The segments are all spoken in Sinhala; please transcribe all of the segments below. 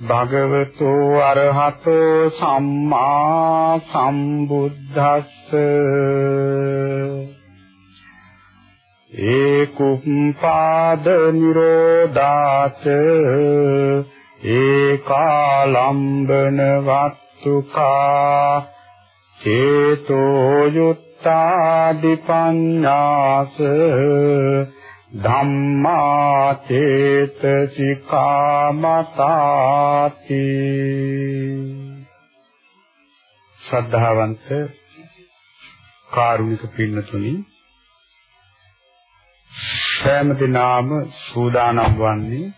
භගවතු අරහතෝ සම්මා සම්බුද්දස්ස. ඒකුප්පාද නිරෝධාච ඒකාලම්බන වත්තුකා චේතෝ යුත්තාදිපඤ්ඤාස ධම්මා චේතසිකා මතාති ශ්‍රද්ධාවන්ත කාරුණික පින්නතුනි සෑම දිනාම සූදානම් වන්නේ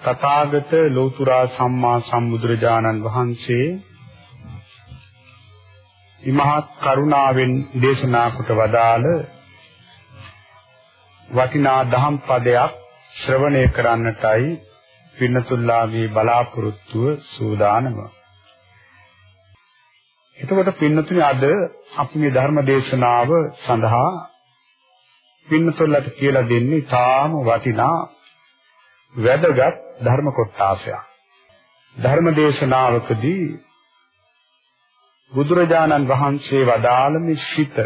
තථාගත ලෝතුරා සම්මා සම්බුදුරජාණන් වහන්සේ ඉමහත් කරුණාවෙන් දේශනා කොට වදාළ වටිනා දහම් පදයක් ශ්‍රවණය කරන්නටයි පින්නතුල්ලාගේ බලාපොරොත්තුව සූදානම. එතකොට පින්නතුනි අද අපි මේ ධර්ම දේශනාව සඳහා පින්නතුල්ලට කියලා දෙන්නේ තාම වටිනා වැදගත් ධර්ම කොටාසයක්. ධර්ම දේශනාවකදී බුදුරජාණන් වහන්සේ වදාළ මේ සිත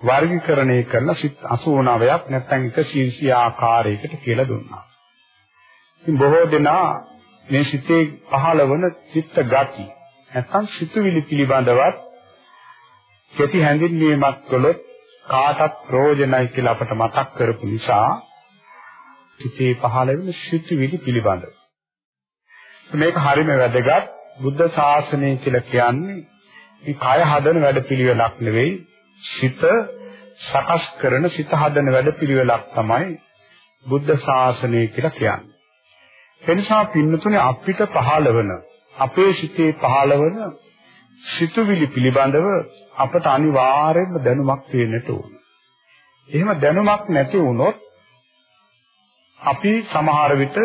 වර්ගීකරණය කරලා සිත් 89ක් නැත්නම් 120 ආකාරයකට කියලා දුන්නා. ඉතින් බොහෝ දෙනා මේ සිතේ පහළවන චිත්ත ගති නැත්නම් සිතුවිලි පිළිබඳවත් කෙටි හැඳින්වීමක් කළොත් කාටත් ප්‍රයෝජනයි කියලා අපට මතක් කරපු නිසා සිතේ පහළ වෙන සිතුවිලි පිළිබඳව මේක හරිම වැදගත් බුද්ධ ශාසනය කියලා කියන්නේ මේ කය හදන වැඩපිළිවෙලක් නෙවෙයි සිත සකස් කරන සිත හදන වැඩපිළිවෙලක් තමයි බුද්ධ ශාසනය කියලා කියන්නේ. එනිසා පින්නතුනේ අපිට පහළවන අපේ සිතේ පහළවන සිතුවිලි පිළිබඳව අපට අනිවාර්යයෙන්ම දැනුමක් තියෙන්නට ඕන. එහෙම දැනුමක් නැති වුණොත් අපි සමහර විට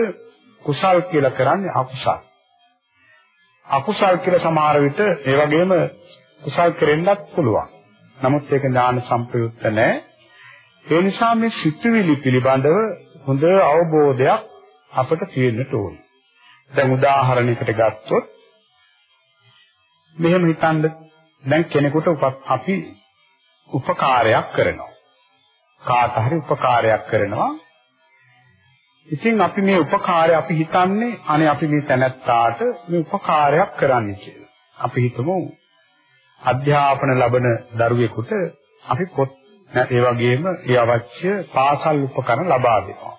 කුසල් කියලා කරන්නේ අකුසල්. අකුසල් කියලා සමහර විට ඒ වගේම කුසල් කරෙන්නත් පුළුවන්. නමුත් ඒක ඥාන සම්ප්‍රයුක්ත නැහැ. ඒ නිසා මේ සිතුවිලි පිළිබඳව හොඳ අවබෝධයක් අපට තියෙන්නට ඕනේ. දැන් උදාහරණයකට ගත්තොත් මෙහෙම හිතන්න දැන් කෙනෙකුට අපි උපකාරයක් කරනවා. කාට හරි උපකාරයක් කරනවා. ඉතින් අපි මේ උපකාරය අපි හිතන්නේ අනේ අපි මේ තැනැත්තාට මේ උපකාරයක් කරන්න කියලා. අපි හිතමු අධ්‍යාපන ලබන දරුවෙකුට අපි පොත් ඒ වගේම ඒ අවශ්‍ය පාසල් උපකරණ ලබා දෙනවා.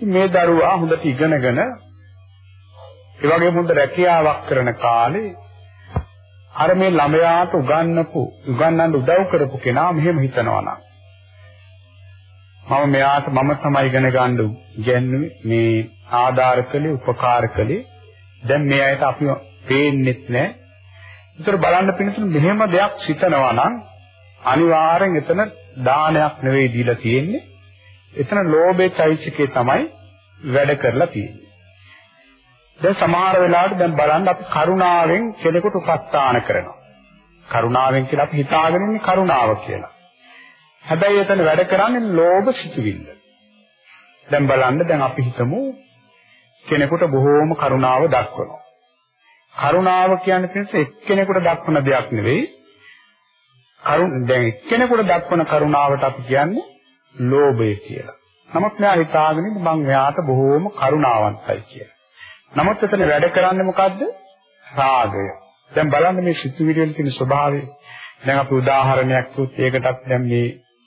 මේ දරුවා හොඳට ඉගෙනගෙන ඒ වගේම හොඳ රැකියාවක් කරන කාලේ අර මේ ළමයාට උගන්වපු උගන්වන්න උදව් කරපු කෙනා මෙහෙම හිතනවා නම් මම මෙයාට මම තමයි ඉගෙන ගන්න ඉගෙනුවේ මේ ආධාර කළේ උපකාර කළේ දැන් මේ අයට අපි පේන්නෙත් නැහැ ඒතර බලන්න පිණිස මෙහෙම දෙයක් සිතනවා නම් අනිවාර්යෙන් එතන දානයක් නෙවෙයි දීලා තියෙන්නේ. එතන ලෝභයේ චෛසිකේ තමයි වැඩ කරලා තියෙන්නේ. දැන් සමහර වෙලාවට දැන් බලන්න අපි කරුණාවෙන් කෙනෙකුට උපස්ථාන කරනවා. කරුණාවෙන් කියලා අපි හිතාගෙන ඉන්නේ කරුණාව කියලා. හැබැයි එතන වැඩ කරන්නේ ලෝභ සිතුවිල්ල. දැන් බලන්න දැන් අපි හිතමු කෙනෙකුට බොහෝම කරුණාව දක්වනවා. කරුණාව කියන්නේ පිටස එක්කෙනෙකුට දක්වන දෙයක් නෙවෙයි. කරුණ දැන් එක්කෙනෙකුට දක්වන කරුණාවට අපි කියන්නේ ලෝභය කියලා. නමුත් මෙයා හිතාගෙන ඉන්නේ මං මෙයාට බොහෝම කරුණාවන්තයි කියලා. නමුත් එතන වැඩ කරන්නේ මොකද්ද? රාගය. දැන් බලන්න මේ සිතුවිලි වල තියෙන ස්වභාවය. දැන් අපි උදාහරණයක් දුත් ඒකටත් දැන් මේ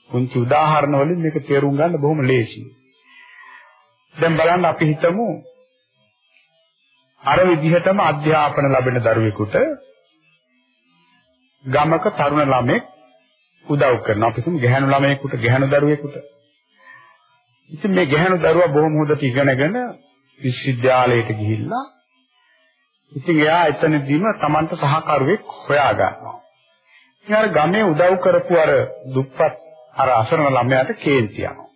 පුංචි උදාහරණ වලින් මේක තේරුම් ගන්න බොහොම ලේසියි. දැන් බලන්න අපි හිතමු අර විදිහටම අධ්‍යාපන ලැබෙන දරුවෙකුට ගමක තරුණ ළමෙක් උදව් කරනවා. අපි හිතමු ගැහැණු ළමයෙකුට ගැහැණු දරුවෙකුට. ඉතින් මේ ගැහැණු දරුවා බොහොම හොඳට ඉගෙනගෙන විශ්වවිද්‍යාලයට ගිහිල්ලා ඉතින් එයා එතනදීම Tamanට සහකරුවෙක් හොයා ගන්නවා. ඉතින් අර ගමේ උදව් කරපු අර දුප්පත් අර අසරණ ළමයාට කේන්ති යනවා.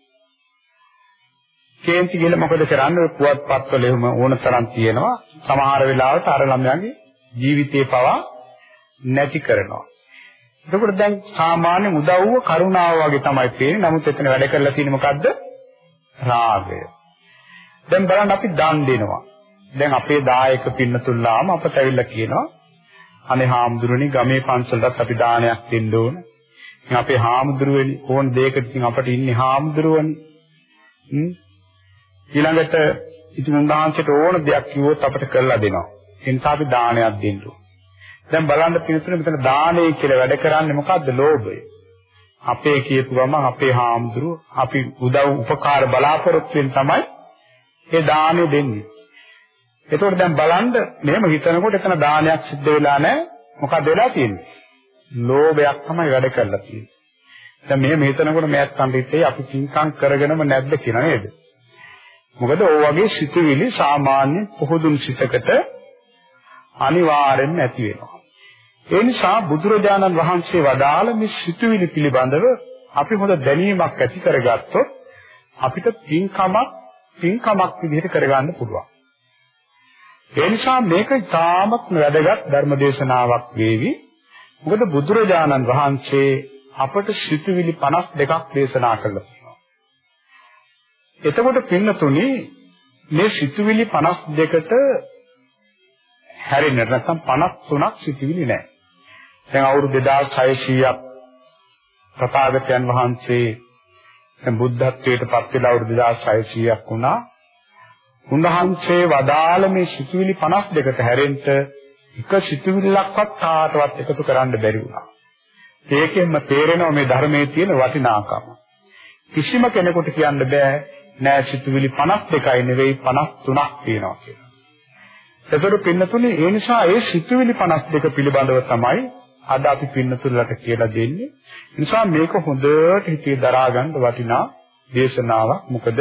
කේන්ති ගිහලා මොකද කරන්නේ? පුවත්පත්වල එහෙම ඕන තරම් තියෙනවා. සමහර වෙලාවට අර ළමයාගේ ජීවිතේ පවා නැති කරනවා. එතකොට දැන් සාමාන්‍ය උදව්ව කරුණාව වගේ තමයි පේන්නේ. නමුත් එතන වැඩ කරලා තියෙන්නේ මොකද්ද? රාගය. දැන් බලන්න අපි දන් දෙනවා. දැන් අපේ දායක පින්නතුල්ලාම අපට ඇවිල්ලා කියනවා අනේ හාමුදුරනේ ගමේ පන්සලටත් අපි දානයක් දෙන්න ඕන. ඉතින් අපේ හාමුදුරුවනි ඕන දෙයකට ඉතින් අපට ඉන්නේ හාමුදුරුවනි. හ්ම් ඊළඟට ඉතින් උන්වහන්සේට ඕන දෙයක් කිව්වොත් අපට කරලා දෙනවා. ඒ නිසා අපි දානයක් දෙන්න දැන් බලන්න පිළිතුර මෙතන දානය කියලා වැඩ කරන්නේ මොකද්ද? ලෝභය. අපේ කියපු ගමන් අපේ හාමුදුරුව අපි උදව් උපකාර බලාපොරොත්තු වෙන තමයි ඒ දානෙ දෙන්නේ. එතකොට දැන් බලන්න මෙහෙම හිතනකොට එතන දානයක් සිද්ධ වෙලා නැහැ. මොකක්ද වෙලා තියෙන්නේ? ලෝභයක් තමයි වැඩ කරලා තියෙන්නේ. දැන් මෙහෙම හිතනකොට මෑත් කන්දිත්තේ අපි පින්කම් කරගෙනම නැද්ද කියලා නේද? මොකද ඕ වගේ සිතුවිලි සාමාන්‍ය පොහුදුන් සිතකට අනිවාර්යෙන්ම ඇති වෙනවා. ඒ නිසා බුදුරජාණන් වහන්සේ වදාළ මේ සිතුවිලි පිළිබඳව අපි හොඳ දැනීමක් ඇති කරගත්තොත් අපිට පින්කමක් පින්කමක් විදිහට කරගන්න පුළුවන්. ඒ නිසා මේක ඉතාමත් වැදගත් ධර්මදේශනාවක් වේවි. මොකද බුදුරජාණන් වහන්සේ අපට සිතුවිලි 52ක් දේශනා කළා. එතකොට පින්නතුනි මේ සිතුවිලි 52ට හැරෙන්න නැත්නම් 53ක් සිතුවිලි නැහැ. දැන් අවුරුදු 2600ක් තථාගතයන් වහන්සේ දැන් බුද්ධත්වයට පත් වෙලා අවුරුදු 2600ක් වුණා. උන්වහන්සේ වදාළ මේ සිතුවිලි 52ට හැරෙන්න එක සිතුවිල්ලක්වත් කාටවත් එකතු කරන්න බැරි වුණා. ඒකෙන්ම තේරෙනවා මේ ධර්මයේ තියෙන වටිනාකම. කිසිම කෙනෙකුට කියන්න බෑ නෑ සිතුවිලි 52යි නෙවෙයි 53ක් තියෙනවා කියලා. ඒතර පින්නතුනේ ඒ නිසා ඒ සිතුවිලි 52 පිළිබඳව තමයි අද අපි පින්නතුලට කියලා දෙන්නේ. ඒ නිසා මේක හොඳට හිතේ දරා ගන්න වටිනා දේශනාවක්. මොකද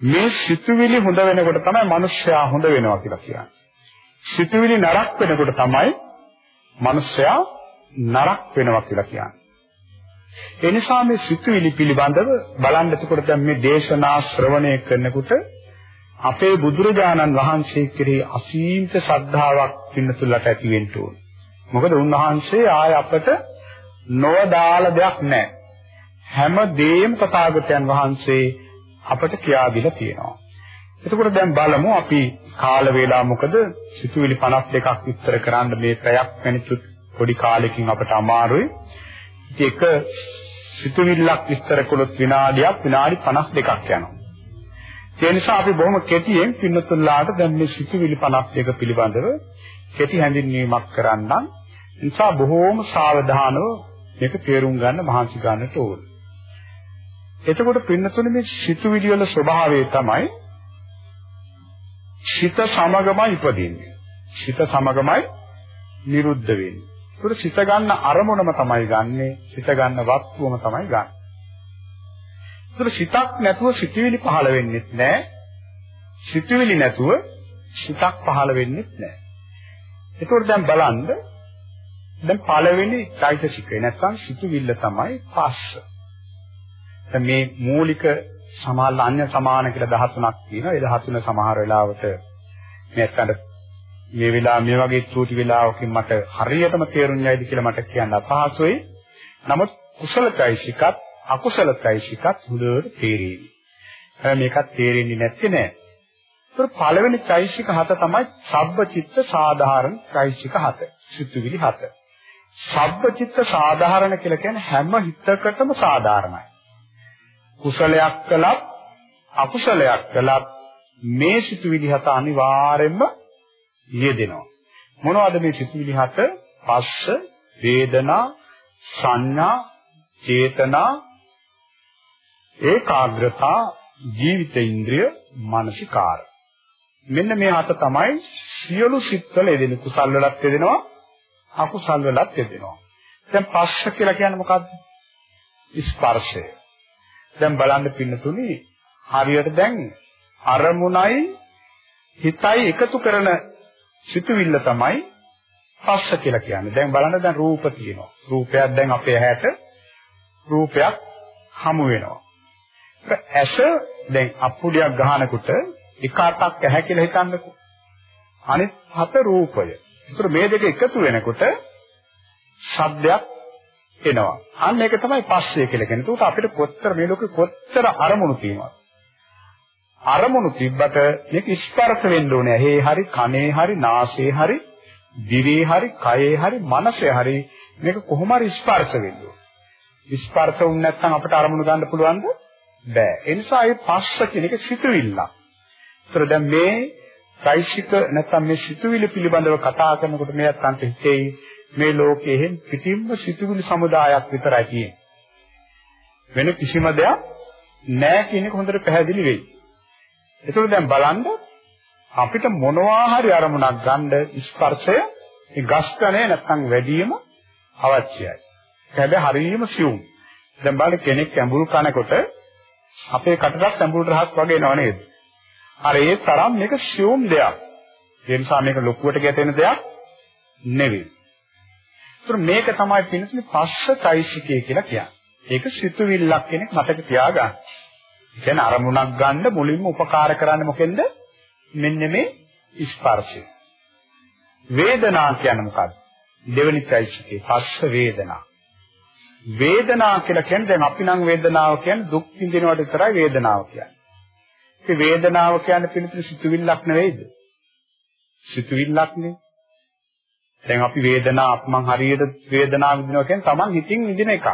මේ සිතුවිලි හොඳ වෙනකොට තමයි මිනිස්සයා හොඳ වෙනවා කියලා කියන්නේ. සිතුවිලි නරක වෙනකොට තමයි මිනිස්සයා නරක වෙනවා කියලා කියන්නේ. ඒ නිසා මේ සිතුවිලි පිළිබඳව බලන්න එතකොට දැන් මේ දේශනා ශ්‍රවණය කරනකොට අපේ බුදුරජාණන් වහන්සේ කෙරෙහි අසීමිත ශ්‍රද්ධාවක් පින්නතුලට ඇති වෙන්න ඕන. මොකද උන්වහන්සේ ආය අපට නොවදාල දෙයක් නැහැ. හැම දෙයක්ම තථාගතයන් වහන්සේ අපට කියා දීලා තියෙනවා. එතකොට දැන් බලමු අපි කාල වේලා මොකද සිතුවිලි 52ක් විස්තර කරන්න මේ පැයක් වෙනිතු පොඩි කාලෙකින් අපට අමාරුයි. ඒක සිතුවිල්ලක් විස්තර කළොත් විනාඩියක් විනාඩි 52ක් යනවා. ඒ නිසා අපි බොහොම කෙටියෙන් පින්නතුල්ලාට දැන් මේ සිතුවිලි 52 පිළිබඳව කෙටි හැඳින්වීමක් කරන්නම්. නිසා බොහෝම සාවධානව මේක තේරුම් ගන්න මහන්සි ගන්නට ඕන. එතකොට පින්නතුනේ මේ සිතුවිලි වල ස්වභාවය තමයි සිත සමගමයි ඉපදින්නේ. සිත සමගමයි නිරුද්ධ වෙන්නේ. ඒතර සිත ගන්න අරමුණම තමයි ගන්නෙ, සිත ගන්න වස්තුවම තමයි ගන්න. ඒතර සිතක් නැතුව සිතුවිලි පහළ වෙන්නේ නැහැ. සිතුවිලි නැතුව සිතක් පහළ වෙන්නේ නැහැ. ඒතකොට දැන් බලන්න දැන් පළවෙනි চৈতසිකය නැත්නම් සිතුවිල්ල තමයි පස්ස. දැන් මේ මූලික සමාල අන්‍ය සමාන කියලා 13ක් තියෙනවා. ඒ 13 සමහර වෙලාවට මේ අතට මේ වෙලාව මේ වගේ චූටි වෙලාවකින් මට හරියටම තේරුම් යයිද කියලා මට කියන්න අපහසුයි. නමුත් කුසලයිසිකත් අකුසලයිසිකත් හොඳට තේරෙවි. මේකත් තේරෙන්නේ නැත්තේ නෑ. ඒතර පළවෙනි චෛසික හත තමයි සබ්බචිත්ත සාධාරණ චෛසික හත. සිතුවිලි හත. සබ්බචිත්ත සාධාරණ කියලා කියන්නේ හැම හිතකටම සාධාරණයි. කුසලයක් කළත් අකුසලයක් කළත් මේ සිතුවිලි හත අනිවාර්යයෙන්ම යෙදෙනවා. මොනවද මේ සිතුවිලි හත? පස්ස, වේදනා, සංඥා, චේතනා, ඒකාග්‍රතා, ජීවිත ඉන්ද්‍රිය, මානසිකාර. මෙන්න මේ හත තමයි සියලු සිත්වල යෙදෙන කුසල් වලත් යෙදෙනවා, අකුසල් වලත් යෙදෙනවා. දැන් පස්ස කියලා කියන්නේ මොකද්ද? ස්පර්ශය. දැන් බලන්න පින්නතුනි හරියට දැන් අරමුණයි හිතයි එකතු කරන සිතුවිල්ල තමයි පස්ස කියලා කියන්නේ. දැන් බලන්න දැන් රූප තියෙනවා. රූපයක් දැන් අපේ ඇහැට රූපයක් හමු වෙනවා. ඇස දැන් අප්පුඩියක් ගහනකොට එක අතක් ඇහැ කියලා හිතන්නකෝ. අනිත් හත රූපය. ඒතර මේ දෙක එකතු වෙනකොට ශබ්දයක් එනවා. අන්න ඒක තමයි පස්සේ කියලා කියන්නේ. ඒකට අපිට කොච්චර මේ ලෝකෙ කොච්චර අරමුණු තියෙනවද? අරමුණු තිබ්බට මේක ස්පර්ශ වෙන්න ඕනේ. ඇහි හරි, කනේ හරි, නාසයේ හරි, දිවේ හරි, කයේ හරි, මනසේ හරි මේක කොහොම හරි ස්පර්ශ වෙන්න ඕනේ. ස්පර්ශ වුනේ නැත්නම් අපිට අරමුණු ගන්න පුළුවන්ද? බෑ. ඒ නිසා මේ පස්ස කියන එක සිතුවිල්ල. ඒතර දැන් මේ සයිසික නැත්නම් මේ සිතුවිලි පිළිබඳව කතා කරනකොට මේ අත්න්ට හිතෙයි මේ ලෝකයේ පිටින්ම සිතුවිලි සමුදායක් විතරයි තියෙන්නේ. වෙන කිසිම දෙයක් නැහැ කියන එක හොඳට පැහැදිලි වෙයි. ඒකෝ දැන් බලන්න අපිට මොනවා හරි අරමුණක් ගන්න ස්පර්ශය ඒ ගස්කනේ නැත්නම් වැඩිම අවශ්‍යයි. හැබැයි හරියම සියුම්. දැන් බලන්න කෙනෙක් ඇඹුල් කනකොට අපේ කටටත් ඇඹුල් රහක් වගේ එනව නේද? අර ඒ තරම් මේක සියුම් දෙයක්. ඒ නිසා මේක ලොකුවට ගැටෙන දෙයක් නෙවෙයි. ඒතර මේක තමයි පිළිතුරු පස්සචෛසිකය කියලා කියන්නේ. ඒක සිතුවිල්ලක් කෙනෙක් මතක තියාගන්න. කියන්නේ අරමුණක් ගන්න මුලින්ම උපකාර කරන්නේ මොකෙන්ද? මෙන්න මේ ස්පර්ශය. වේදනා කියන්නේ මොකක්ද? දෙවෙනි চৈতසිකේ පස්ස වේදනා. වේදනා කියලා කියන්නේ දැන් අපි නම් වේදනාව කියන්නේ දුක් විඳිනවට විතරයි වේදනාව කියන්නේ. ඒ වේදනාව කියන්නේ පිළිතුරු සිතුවිල්ලක් නෙවෙයිද? සිතුවිල්ලක් නේ. දැන් අපි වේදනාවක් මං හරියට වේදනාව විඳිනවා කියන්නේ Taman හිතින් විඳින එකක්.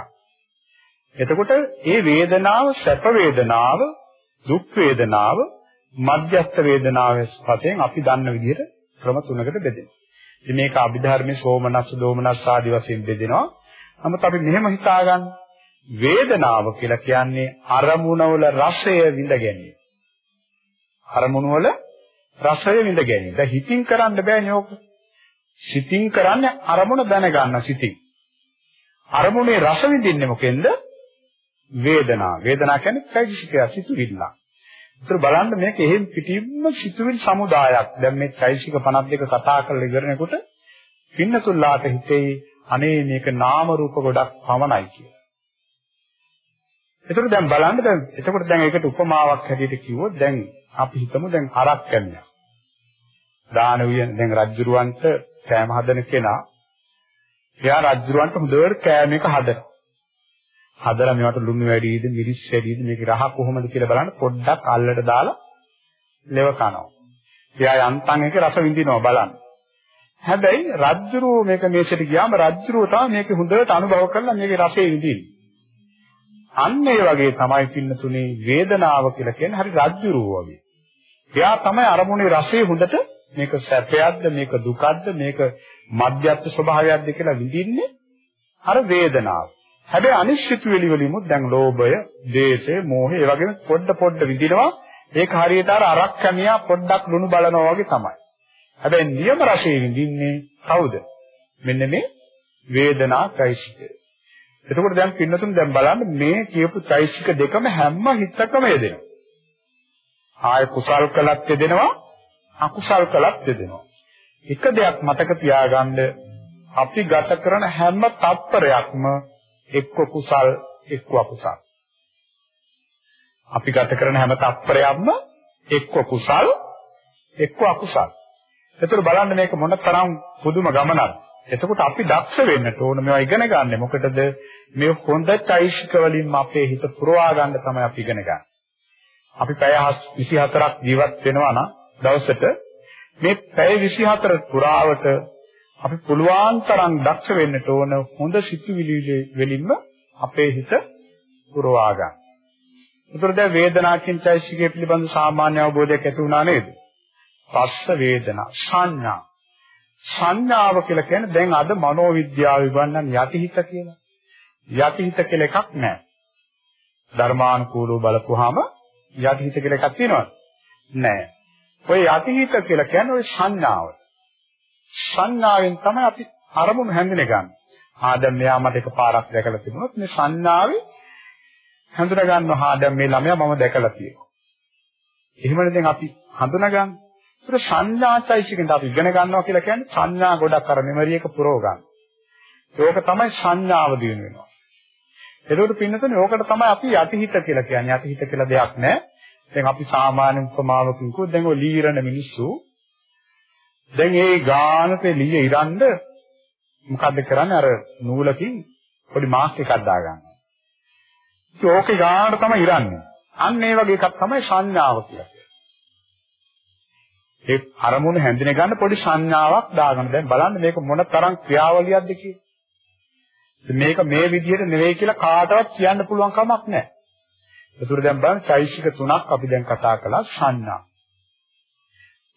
එතකොට මේ වේදනාව සැප වේදනාව, දුක් වේදනාව, මධ්‍යස්ථ වේදනාව වශයෙන් අපි දන්න විදිහට ක්‍රම තුනකට බෙදෙනවා. ඉතින් මේක අභිධර්මයේ සෝමනස්ස දෝමනස්ස ආදී වශයෙන් බෙදෙනවා. නමුත් අපි මෙහෙම හිතාගන්න වේදනාව කියලා කියන්නේ අරමුණවල රසය විඳ ගැනීම. අරමුණවල රසය විඳ ගැනීම. දැන් හිතින් කරන්න බෑනේ ඕක. සිතින් කරන්නේ අරමුණ දැනගන්න සිතින්. අරමුණේ රස විඳින්නේ මොකෙන්ද? වේදනාව. වේදනාව කියන්නේ චෛතසිකය සිතුවිල්ල. ඒතර බලන්න මේක එහෙම පිටින්ම සිතුවිලි සමුදායක්. දැන් මේ චෛතසික 52 කතා කරලා ඉවරනකොට පින්නතුල්ලාට හිතේ අනේ මේක නාම රූප ගොඩක් පමණයි කියලා. ඒතර දැන් බලන්න දැන් එතකොට දැන් ඒකට උපමාවක් හැටියට කිව්වොත් දැන් අපි හිතමු දැන් හරක් කන්නා. දාන වියන් දැන් රජ්ජුරුවන්ට කෑම හදන කෙනා එයා රජ්ජුරුවන්ට හොඳට කෑම එක හදනවා. හදලා මේවට ලුණු වැඩිද මිරිස් වැඩිද මේක රහ කොහොමද කියලා බලන්න පොඩ්ඩක් අල්ලට දාලා ලෙව කනවා. එයා යන්තම් එක රස විඳිනවා බලන්න. හැබැයි රජ්ජුරුව මේක මේසෙට ගියාම රජ්ජුරුව තමයි මේක හොඳට අනුභව කරලා මේකේ රසය විඳින්නේ. අන්න ඒ වගේ තමයි පින්නතුනේ වේදනාව කියලා කියන්නේ හරි රජ්ජුරුව වගේ. එයා තමයි අරමුණේ රසය හොඳට මේක සැපයක්ද මේක දුකක්ද මේක මධ්‍යස්ථ ස්වභාවයක්ද කියලා විඳින්නේ අර වේදනාව. හැබැයි අනිශ්චිතුවේලි වලිමුත් දැන් ලෝභය, දේශය, මෝහය ඒ වගේම පොඩ පොඩ විඳිනවා. ඒක හරියට අර අරක් කැමියා පොඩ්ඩක් ලුණු බලනවා වගේ තමයි. හැබැයි නියම රසයෙන් විඳින්නේ කවුද? මෙන්න මේ වේදනා চৈতසිකය. එතකොට දැන් පින්නතුන් දැන් බලන්න මේ කියපු চৈতසික දෙකම හැම හිතකම යෙදෙනවා. ආය කුසල් කළත් යෙදෙනවා, අකුසල් කළත් යෙදෙනවා. එක දෙයක් මතක තියාගන්න අපි ගත කරන හැම තත්පරයක්ම එක්ක කුසල් එක්ක අකුසල්. අපි ගත කරන හැම තත්පරයක්ම එක්ක කුසල් එක්ක අකුසල්. ඒතර බලන්න මේක මොන තරම් පුදුම ගමනක්ද. එතකොට අපි දක්ෂ වෙන්න ඕන මේවා ඉගෙන ගන්න. මොකටද මේ හොඳ චෛසික වලින්ම අපේ හිත පුරවා ගන්න තමයි අපි ඉගෙන ගන්න. අපි පැය 24ක් ජීවත් වෙනවා නම් දවසට මේ පැය 24 පුරාවට අපි පුළුවන් තරම් දක්ෂ වෙන්නට ඕන හොඳ සිතුවිලි වලින්ම අපේ හිත පුරවා ගන්න. උතර දැන් වේදනා කියන චෛසිකය පිළිබඳ සාමාන්‍ය අවබෝධයක් ඇති වුණා නේද? පස්ස වේදනා සංඥා. සංඥාව කියලා කියන්නේ දැන් අද මනෝවිද්‍යාව විගන්නන් යටිහිත කියලා. යටිහිත කියලා එකක් නැහැ. ධර්මානුකූලව බලපුවාම යටිහිත කියලා එකක් තියෙනවද? නැහැ. ඔය යටිහිත කියලා කියන්නේ ඔය සංඥාව. සංඥාවෙන් තමයි අපි අරමුණු හැඳින ගන්න. ආ දැන් මෙයා මට එකපාරක් දැකලා තිබුණොත් මේ සංඥාවේ හඳුනා ගන්නවා ආ දැන් මේ ළමයා මම දැකලා තියෙනවා. එහෙමනේ දැන් අපි හඳුනගන්නේ. ඒතර සංඥාචෛසිකෙන්ද අපි ඉගෙන ගන්නවා කියලා කියන්නේ සංඥා ගොඩක් අර මෙමරි එක පුරව ගන්න. ඒක තමයි සංඥාව දිනු වෙනවා. ඒකට පින්නතුනේ ඕකට තමයි අපි යටිහිත කියලා කියන්නේ. යටිහිත කියලා දෙයක් නැහැ. දැන් අපි සාමාන්‍ය උපමාවකින් කිව්වොත් දැන් ඔය ලීරණ මිනිස්සු දැන් ඒ ගානට ලීය ඉරන්න මොකද්ද කරන්නේ අර නූලකින් පොඩි මාස් එකක් දාගන්නවා. ඒක ඕකේ ගානට තමයි ඉරන්නේ. අන්න ඒ වගේ එකක් තමයි සංඥාව කියලා කියන්නේ. ඒ අරමුණ හැඳින ගන්න පොඩි සංඥාවක් දාගන්න. දැන් බලන්න මේක මොන තරම් ක්‍රියාවලියක්ද කියලා. මේක මේ විදිහට නෙවෙයි කියලා කාටවත් කියන්න පුළුවන් කමක් නැහැ. ඒතර දැන් බලන්න චෛසික තුනක් අපි දැන් කතා කළා සංඥා.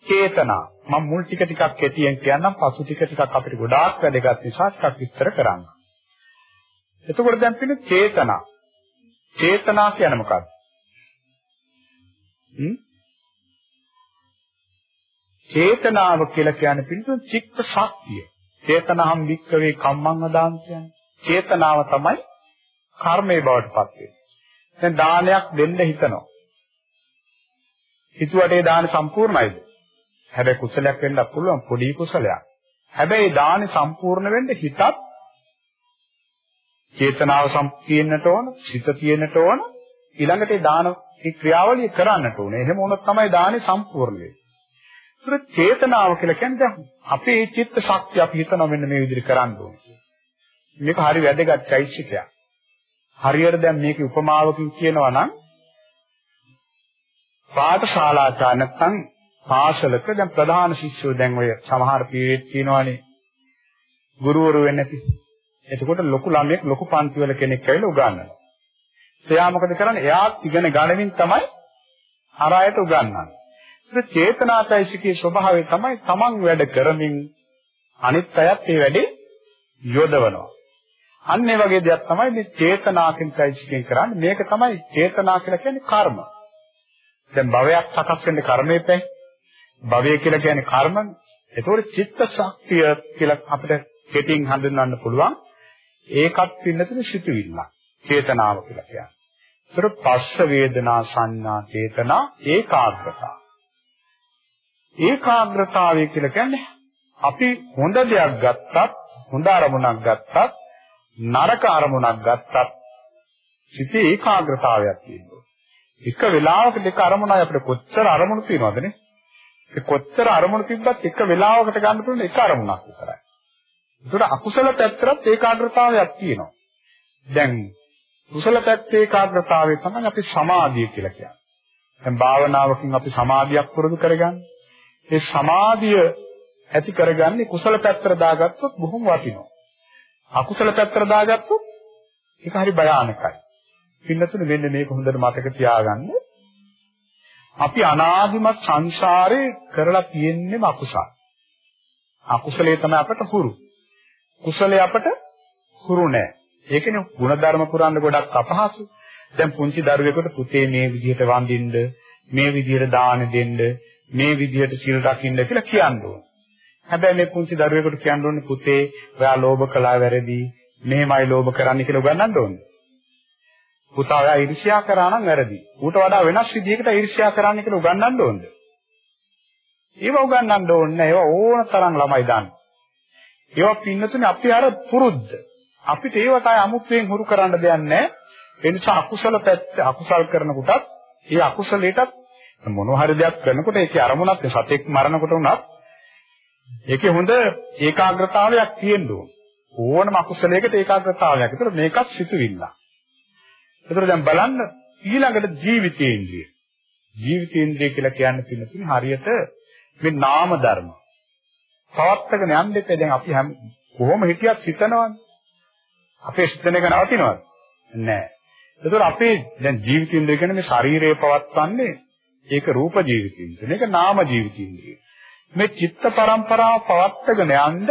චේතනා. මම මුල් ටික ටිකක් කෙටියෙන් කියන්නම් පසු ටික ටිකක් අපිට ගොඩාක් වැදගත් නිසා ටිකක් විස්තර කරන්න. එතකොට දැන් පින්නේ චේතනා. චේතනා කියන්නේ මොකක්ද? හ්ම්? චේතනාව කියලා කියන්නේ පිළිතුරු චිත්ත ශක්තිය. චේතනහම් වික්කවේ කම්මං වදාන් කියන්නේ. චේතනාව තමයි කර්මයේ බවට පත් වෙන්නේ. දැන් දානයක් දෙන්න හිතනවා. හිතුවට ඒ දාන සම්පූර්ණයිද? හැබැයි කුසලයක් වෙන්න පුළුවන් පොඩි කුසලයක්. හැබැයි දාන සම්පූර්ණ වෙන්න හිතත් චේතනාව සම්පූර්ණට ඕන, සිත තියෙන්නට ඕන, ඊළඟට ඒ දාන ඒ ක්‍රියාවලිය කරන්නට ඕනේ. එහෙම වුණොත් තමයි දානේ සම්පූර්ණ වෙන්නේ. ඒත් චේතනාව කියලා කියන්නේ දැන් අපේ චිත්ත ශක්තිය අපි හිතනවා මෙන්න මේ විදිහට කරන්න ඕනේ. මේක හරි වැදගත් චෛත්‍යයක්. හරියට දැන් මේකේ උපමාවකින් කියනවා නම් පාඨශාලාචා නැත්නම් පාසලක දැන් ප්‍රධාන ශිෂ්‍යෝ දැන් ඔය සමහර පීරියඩ් තියෙනවානේ ගුරුවරු වෙන්නේ නැති. එතකොට ලොකු ළමයෙක් ලොකු පන්ති වල කෙනෙක් ඇවිල්ලා උගන්වනවා. එයා මොකද කරන්නේ? එයා ඉගෙන ගනිමින් තමයි අර අයට උගන්වන්නේ. ඒක චේතනාචෛසිකයේ ස්වභාවය තමයි තමන් වැඩ කරමින් අනිත් අයත් ඒ වැඩේ යොදවනවා. අන්න ඒ වගේ දෙයක් තමයි මේ චේතනාකින් චෛසිකයෙන් කරන්නේ. මේක තමයි චේතනා කියලා කියන්නේ කර්ම. දැන් භවයක් සකස් වෙන්නේ කර්මයේපැයි. භවය කියලා කියන්නේ කර්ම. ඒතකොට චිත්ත ශක්තිය කියලා අපිට කෙටින් හඳුන්වන්න පුළුවන්. ඒකත් පින්නතුනේ සිතුවිල්ල. චේතනාව කියලා කියන්නේ. ඒතර පස්ස වේදනා සංඥා චේතනා ඒකාග්‍රතාව. ඒකාග්‍රතාවය කියලා කියන්නේ අපි හොඳ දෙයක් ගත්තත් හොඳ අරමුණක් ගත්තත් නරක අරමුණක් ගත්තත් සිතේ ඒකාග්‍රතාවයක් තියෙනවා. එක වෙලාවකට එක අරමුණයි අපිට කොච්චර අරමුණු තියෙනවදනේ? ඒ කොච්චර අරමුණු තිබ්බත් එක වෙලාවකට ගන්න පුළුවන් එක අරමුණක් විතරයි. ඒකට අකුසල පැත්තට ඒකාග්‍රතාවයක් තියෙනවා. දැන් කුසල පැත්තේ ඒකාග්‍රතාවය තමයි අපි සමාධිය කියලා කියන්නේ. දැන් භාවනාවකින් අපි සමාධියක් පුරුදු කරගන්නේ. ඒ සමාධිය ඇති කරගන්නේ කුසල පැත්තට දාගත්තොත් බොහොම වටිනවා. අකුසල පැත්තට දාගත්තොත් ඒක හරි භයානකයි. පින්නතුනේ මෙන්න මේක හොඳට මතක තියාගන්න. අපි අනාදිමත් සංසාරේ කරලා තියෙන්නේම අකුසල. අකුසලයේ තමයි අපට හුරු. කුසලයේ අපට හුරු නෑ. ඒකනේ ಗುಣධර්ම පුරන්න ගොඩක් අපහසු. දැන් පුංචි දරුවෙකුට පුතේ මේ විදිහට වඳින්න, මේ විදිහට දාන දෙන්න, මේ විදිහට සිල් රකින්න කියලා කියන්න ඕන. හැබැයි මේ පුංචි දරුවෙකුට කියන්න ඕනේ පුතේ ඔයා ලෝභ කළා වැරදි, මෙහෙමයි ලෝභ කරන්න කියලා උගන්වන්න ඕනේ. පුතා ඔයා ඊර්ෂ්‍යා කරා නම් වැරදි. ඌට වඩා වෙනස් විදිහකට ඊර්ෂ්‍යා කරන්න කියලා උගන්වන්න ඕනද? ඒව උගන්වන්න ඕනේ නැහැ. ඒව ඕන තරම් ළමයි දන්න. ඒවා පින්නතුනේ අපි අර පුරුද්ද. අපිට ඒවට අය අමුත්වෙන් හුරු කරන්න දෙයක් නැහැ. ඒ නිසා අකුසල පැත්ත අකුසල් කරනකොටත් ඒ අකුසලයටත් මොනවා හරි දෙයක් කරනකොට ඒකේ අරමුණක් සතෙක් මරනකොට උනත් ඒකේ හොඳ ඒකාග්‍රතාවයක් තියෙන්න ඕන. ඕනම අකුසලයකට ඒකාග්‍රතාවයක්. ඒතර මේකත් සිතුවිල්ල. ඒතර දැන් බලන්න ඊළඟට ජීවිතේන්ද්‍රිය. ජීවිතේන්ද්‍රිය කියලා කියන්නේ පින්නතුනි හරියට මේ නාම ධර්ම. පවත්තගෙන යන්න දෙපේ දැන් අපි හැම කොහොම හිතියත් හිතනවනේ. අපේ හිතන එක නවතිනවද? නැහැ. ඒතකොට අපේ දැන් ජීවිතින්ද්‍රිය කියන්නේ මේ ශරීරය පවත්වන්නේ ඒක රූප ජීවිතින්ද්‍රිය. මේක නාම ජීවිතින්ද්‍රිය. මේ චිත්ත පරම්පරාව පවත්වාගෙන යන්න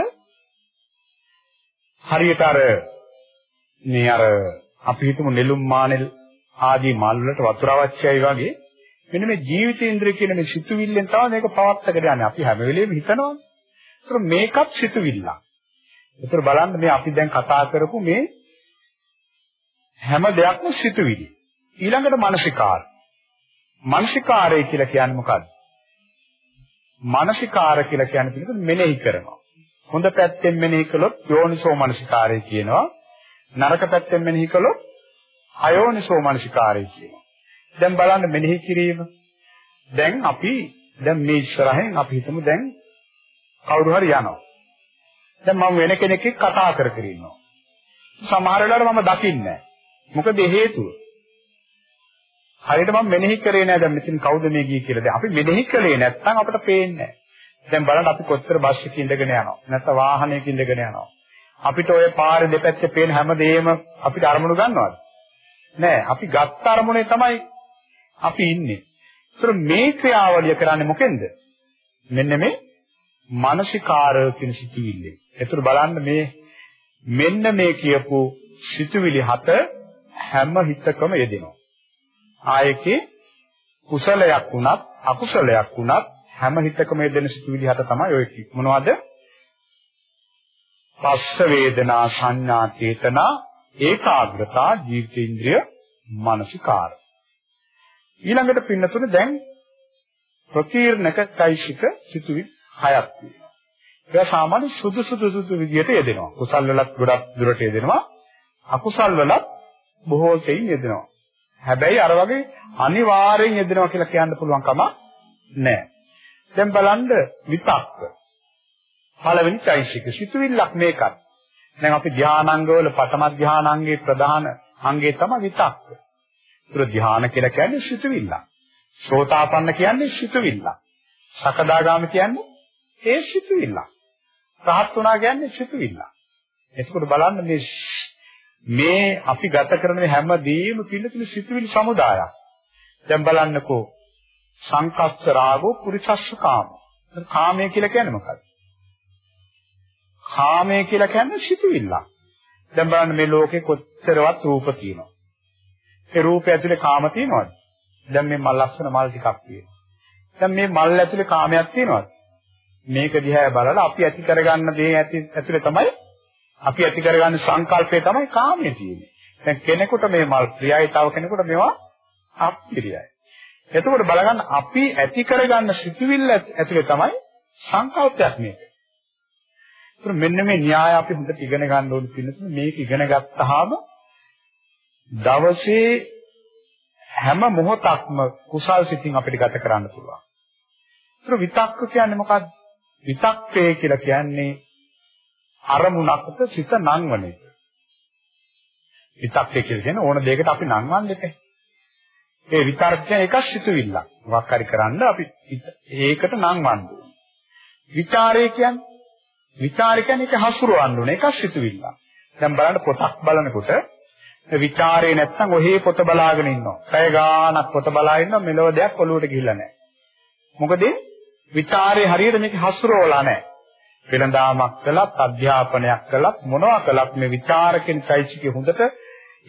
හරියට අර මේ අර අපි හිතමු නෙළුම් මානෙල් ආදී මල් වලට වතුර අවශ්‍යයි වගේ මෙන්න මේ ජීවිතේන්ද්‍රය කියන මේ සිතුවිල්ලෙන් තමයි මේක පවත්වාගෙන යන්නේ. අපි හැම වෙලෙම හිතනවා. ඒතර මේකත් සිතුවිල්ලක්. ඒතර බලන්න මේ අපි දැන් කතා කරපු මේ හැම දෙයක්ම සිතුවිලි. ඊළඟට මානසිකාර. මානසිකාරය කියලා කියන්නේ මොකද්ද? මානසිකාර කියලා කියන්නේ පිළිතුරු මෙනෙහි කරනවා. හොඳ පැත්තෙන් මෙනෙහි කළොත් යෝනිසෝ මානසිකාරය කියනවා. නරක පැත්තෙන් මෙනෙහි කළොත් අයෝනිසෝ මානසිකාරය කියනවා. දැන් බලන්න මෙනෙහි කිරීම. දැන් අපි දැන් මේ ඉස්සරහෙන් අපි හිතමු දැන් කවුරු හරි යනවා. දැන් මම වෙන කෙනෙක් එක්ක කතා කර කර ඉන්නවා. සමහර වෙලාවට මම දකින්නේ නැහැ. මොකද හේතුව? හරියට මම මෙනෙහි කරේ නැහැ දැන් මෙතන කවුද මේ ගියේ කියලා. දැන් අපි මෙනෙහි කළේ නැත්නම් අපිට පේන්නේ නැහැ. දැන් බලන්න අපි කොච්චර බස් එකකින් ඉඳගෙන යනවා. නැත්නම් වාහනයක ඉඳගෙන යනවා. අපිට ওই පාරේ දෙපැත්තේ පේන හැමදේම අපිට අරමුණු ගන්නවද? නෑ. අපි ගත්ත අරමුණේ තමයි අපි ඉන්නේ. ඒතර මේ ක්‍රියාවලිය කරන්නේ මොකෙන්ද? මෙන්න මේ මානසිකාර කියන සිතුවිල්ලේ. ඒතර බලන්න මේ මෙන්න මේ කියපු සිතුවිලි හත හැම හිතකම යෙදෙනවා. ආයකේ කුසලයක් වුණත් අකුසලයක් වුණත් හැම හිතකම යෙදෙන සිතුවිලි හත තමයි ඔය මොනවද? පස්ස වේදනා සංඥා චේතනා ඒකාග්‍රතා ජීවිතේන්ද්‍රිය මානසිකාර ඊළඟට පින්නතුනේ දැන් ප්‍රකීර්ණක চৈতසික සිතුවිලි හයක් තියෙනවා. ඒවා සාමාන්‍ය සුදු සුදු සුදු විදියට යෙදෙනවා. කුසල් වලත් ගොඩක් දුරට යෙදෙනවා. අකුසල් වලත් බොහෝ සෙයින් යෙදෙනවා. හැබැයි අර වගේ අනිවාර්යෙන් යෙදෙනවා කියලා කියන්න පුළුවන් කම නැහැ. දැන් බලන්න විතක්ක. පළවෙනි চৈতසික සිතුවිල්ලක් මේකත්. දැන් අපි ධානාංගවල පඨම ධානාංගයේ ප්‍රධාන අංගය තමයි විතක්ක. ඒතර ධාන කියලා කියන්නේ සිතුවිල්ල. සෝතාපන්න කියන්නේ සිතුවිල්ල. සකදාගාම කියන්නේ ඒ සිතුවිල්ල. රහත් වුණා කියන්නේ සිතුවිල්ල. එතකොට බලන්න මේ මේ අපි ගත කරන හැම දෙයක්ම පිළිතුරු සිතුවිලි සමුදායක්. දැන් බලන්නකෝ සංකස්ස රාගෝ පුරිසස්ස කාම. කාමය කියලා කියන්නේ මොකක්ද? කාමය කියලා කියන්නේ සිතුවිල්ල. දැන් බලන්න මේ ලෝකේ කොච්චරවත් රූප තියෙනවා. ඒ රූපය ඇතුලේ කාම තියෙනවද? දැන් මේ මල් ලස්සන මල් ටිකක් තියෙනවා. දැන් මේ මල් ඇතුලේ කාමයක් තියෙනවද? මේක දිහා බලලා අපි ඇති කරගන්න දේ ඇතුලේ තමයි අපි ඇති කරගන්න සංකල්පය තමයි කාමයේ තියෙන්නේ. දැන් කෙනෙකුට මේ මල් ප්‍රියයි, තව කෙනෙකුට මේවා අප්‍රියයි. එතකොට බලගන්න අපි ඇති කරගන්න සිතුවිල්ල ඇතුලේ තමයි සංකල්පයක් මේක. ඒත් මෙන්න මේ න්‍යාය අපි හොඳට ඉගෙන ගන්න ඕනේ පිළිතුරු මේක ඉගෙන ගත්තාම දවසේ හැම මොහොතක්ම කුසල් සිතින් අපිට ගත කරන්න පුළුවන්. ඒතර විතක්ක කියන්නේ මොකක්ද? විතක්කය කියලා කියන්නේ අරමුණකට සිත නංවන එක. විතක්කය කියලා කියන්නේ ඕන දෙයකට අපි නංවන්න එපේ. ඒ විතර්ක කියන්නේ එකක් සිතුවිල්ල. මොකක් හරි කරන්න අපි ඒකට නංවන්න ඕනේ. විචාරය කියන්නේ විචාරය කියන්නේ ඒක හසුරවන්න ඕනේ එකක් සිතුවිල්ල. දැන් බලන්න පොතක් බලනකොට විචාරේ නැත්තම් ඔහේ පොත බලාගෙන ඉන්නවා. පැය ගාණක් පොත බලා ඉන්නවා මෙලව දෙයක් ඔලුවට ගිහිල්ලා නැහැ. මොකද විචාරේ හරියට මේක හසුරවලා නැහැ. වෙනදාමක් කළත් අධ්‍යාපනයක් කළත් මොනවා කළත් මේ විචාර කියන চৈতසිකේ හොඳට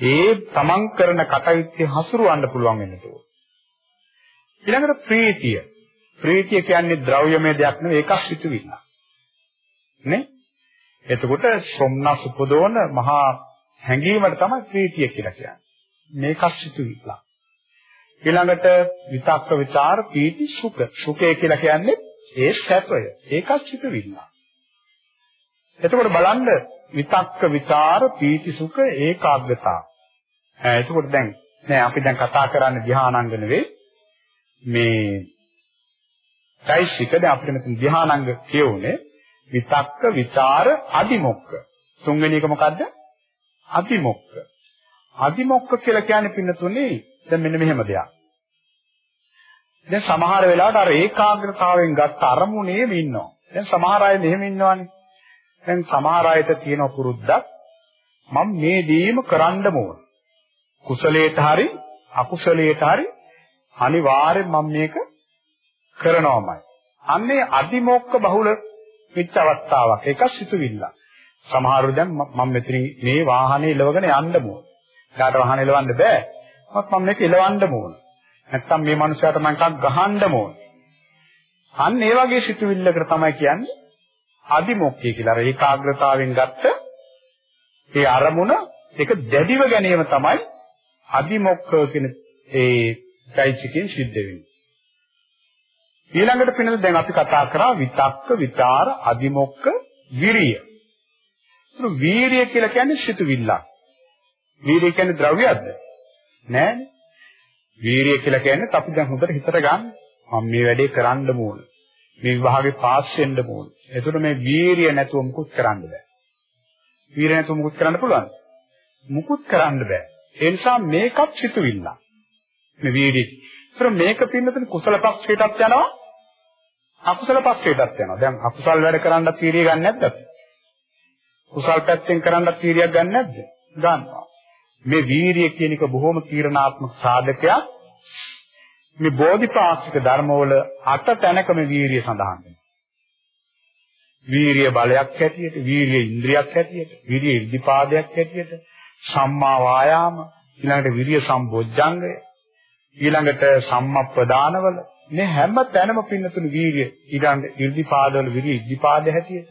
ඒ තමන් කරන කටයුත්තේ හසුරවන්න පුළුවන් වෙන්න ඕන. ඊළඟට ප්‍රීතිය. ප්‍රීතිය කියන්නේ ද්‍රව්‍යමය දෙයක් නෙවෙයි ඒකක් සිතුවිල්ල. නේ? එතකොට සොම්නස් උපදවන මහා හැඟීමට තමයි ප්‍රීතිය කියලා කියන්නේ. මේක සිතුවිල්ලක්. ඊළඟට විතක්ක ਵਿਚාර ප්‍රීති සුඛ. සුඛය කියලා කියන්නේ ඒ සැපය. ඒක සිතුවිල්ල. එතකොට බලන්න විතක්ක ਵਿਚාර ප්‍රීති සුඛ ඒකාග්‍රතාව. එතකොට දැන් නෑ අපි දැන් කතා කරන්නේ ධානාංග නෙවෙයි මේ চৈতසික දැන් අපිට මෙතන ධානාංග කියෝනේ විතක්ක ਵਿਚාර අදිමොක්ක. තුන්වෙනි එක මොකද්ද? අතිමොක්ක. අතිමොක්ක කියලා කියන්නේ පින්නතුනේ දැන් මෙන්න මෙහෙම දෙයක්. දැන් සමහර වෙලාවට අර ඒකාග්‍රතාවයෙන් ගත්ත අරමුණේම ඉන්නවා. දැන් සමහර අය මෙහෙම ඉන්නවනේ. දැන් සමහර අයට තියෙන පුරුද්දක් මම මේ දේම කරන්න ඕන. කුසලයට හරි අකුසලයට හරි අනිවාර්යෙන් මම මේක කරනවාමයි. අන්නේ අදිමොක්ක බහුල පිට අවස්ථාවක්. ඒක සිතුවිල්ල. සමහරව දැන් මම මෙතන මේ වාහනේ ඉලවගෙන යන්න ඕන. කාට වාහනේ ඉලවන්න බෑ. මම මේක ඉලවන්න ඕන. නැත්තම් මේ මනුස්සයාට මම එකක් ගහන්න ඕන. අන්න ඒ වගේ සිතුවිල්ලකට තමයි කියන්නේ අදිමොක්කේ කියලා. අර ඒකාග්‍රතාවෙන් ගත්ත ඒ අරමුණ ඒක දැඩිව ගැනීම තමයි අදිමොක්ක කියන ඒ চෛতසිකයෙන් සිද්ධ වෙන්නේ. ඊළඟට පින්නද දැන් අපි කතා කරා විතක්ක, විචාර, අදිමොක්ක, විරිය. ඒක වීරිය කියලා කියන්නේ සිතුවිල්ලක්. වීරිය කියන්නේ ද්‍රව්‍යයක්ද? නෑනේ. වීරිය කියලා කියන්නේ අපි දැන් හොඳට හිතට ගන්න. මම මේ වැඩේ කරන්න ඕන. මේ විභාගේ පාස් වෙන්න ඕන. එතකොට මේ වීරිය නැතුව මුකුත් කරන්න බෑ. වීරිය නැතුව මුකුත් කරන්න පුළුවන්? මුකුත් කරන්න බෑ. ඒ නිසා මේකත් සිතුවිල්ල. මේ වීරිය. ඒතර මේක පින්නතන කුසල පක්ෂයටත් යනවා. අකුසල පක්ෂයටත් යනවා. දැන් අකුසල් වැඩ කරන්නත් වීරිය ගන්න නැද්ද? කුසල් පැත්තෙන් කරන්නත් වීරියක් ගන්න නැද්ද? ගන්නවා. මේ වීරිය කියන එක බොහොම තීරණාත්මක සාධකයක්. මේ බෝධිපාක්ෂික ධර්මවල අට තැනක මේ වීරිය සඳහන් වෙනවා. වීරිය බලයක් හැටියට, වීරිය ඉන්ද්‍රියක් හැටියට, වීරිය ඉර්ධිපාදයක් හැටියට, සම්මා වායාම, ඊළඟට විරිය සම්බොජ්ජංගය, ඊළඟට සම්මප්පදානවල මේ හැම තැනම පින්නතුණු වීරිය ඊළඟ ඉර්ධිපාදවල විරිය ඉර්ධිපාද හැටියට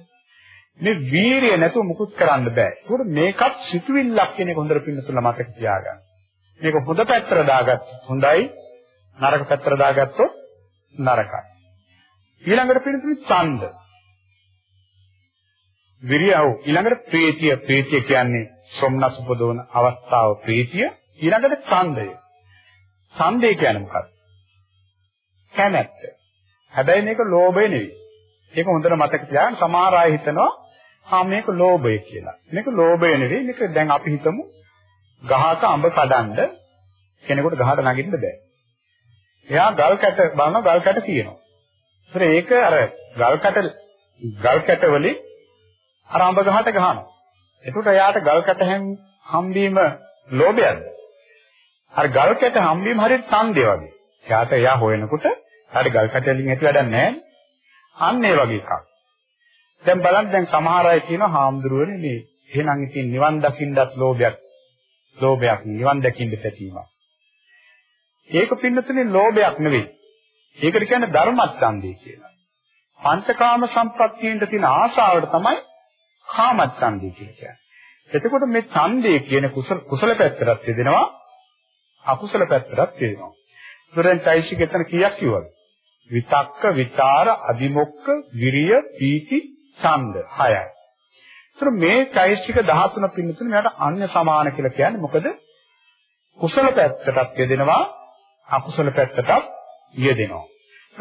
මේ වීරිය නැතුව මුකුත් කරන්න බෑ. ඒකට මේකත් සිතුවිල්ලක් කියන එක හොඳට පින්නතුණු මතක තියාගන්න. මේක හොඳ පැත්තට දාගත්ත හොඳයි නරක පැත්තට දාගත්තොත් නරකයි. ඊළඟට පිළිතුරු ඡන්ද. විරියව ඊළඟට ප්‍රීතිය ප්‍රීතිය කියන්නේ සොම්නස් උපදවන අවස්ථාව ප්‍රීතිය ඊළඟට ඡන්දය. ඡන්දය කියන්නේ මොකක්ද? කැමැත්ත. හැබැයි මේක ලෝභය නෙවෙයි. ඒක හොඳට මතක තියාගන්න සමහර අය හිතනවා ආ මේක ලෝභය කියලා. මේක ලෝභය නෙවෙයි. මේක දැන් අපි හිතමු ගහක අඹ කඩන්ඩ කෙනෙකුට ගහට නගින්න බෑ. එයා ගල් කැට බලන ගල් කැට තියෙනවා. ඒතර ඒක අර ගල් කැට ගල් කැට වලින් අර අඹ ගහට ගහනවා. එතකොට එයාට ගල් කැට හම්බීම ලෝභයක්ද? අර ගල් කැට හම්බීම හරියට ඡන්දය වගේ. එයාට එයා හොයනකොට හරි ගල් කැට වලින් ඇති වැඩක් නැහැ. අන්න ඒ වගේ එකක්. දැන් බලන්න දැන් සමහර අය කියනවා හාමුදුරුවනේ මේ එහෙනම් ඉතින් නිවන් දකින්නත් ලෝභයක් ලෝභයක් නිවන් දකින්න පැතීමක්. ඒක පින්නතුනේ ලෝභයක් නෙවෙයි. ඒකට කියන්නේ ධර්මච්ඡන්දය කියලා. පංචකාම සම්පත්තියෙන්ද තියෙන ආශාවට තමයි කාමච්ඡන්දය කියලා කියන්නේ. එතකොට මේ ඡන්දය කියන කුසල කුසල පැත්තටත් යෙදෙනවා අකුසල පැත්තටත් යෙදෙනවා. සුරෙන් චෛසික එතන කීයක් කිව්වද? විතක්ක, විචාර, අදිමොක්ක, විරිය, පීති, ඡන්ද 6යි. ඒතර මේ චෛසික 13 පින්නතුනේ මෙයාට අන්‍ය සමාන කියලා කියන්නේ මොකද? කුසල පැත්තටත් යෙදෙනවා අකුසල පැත්තටත් යෙදෙනවා.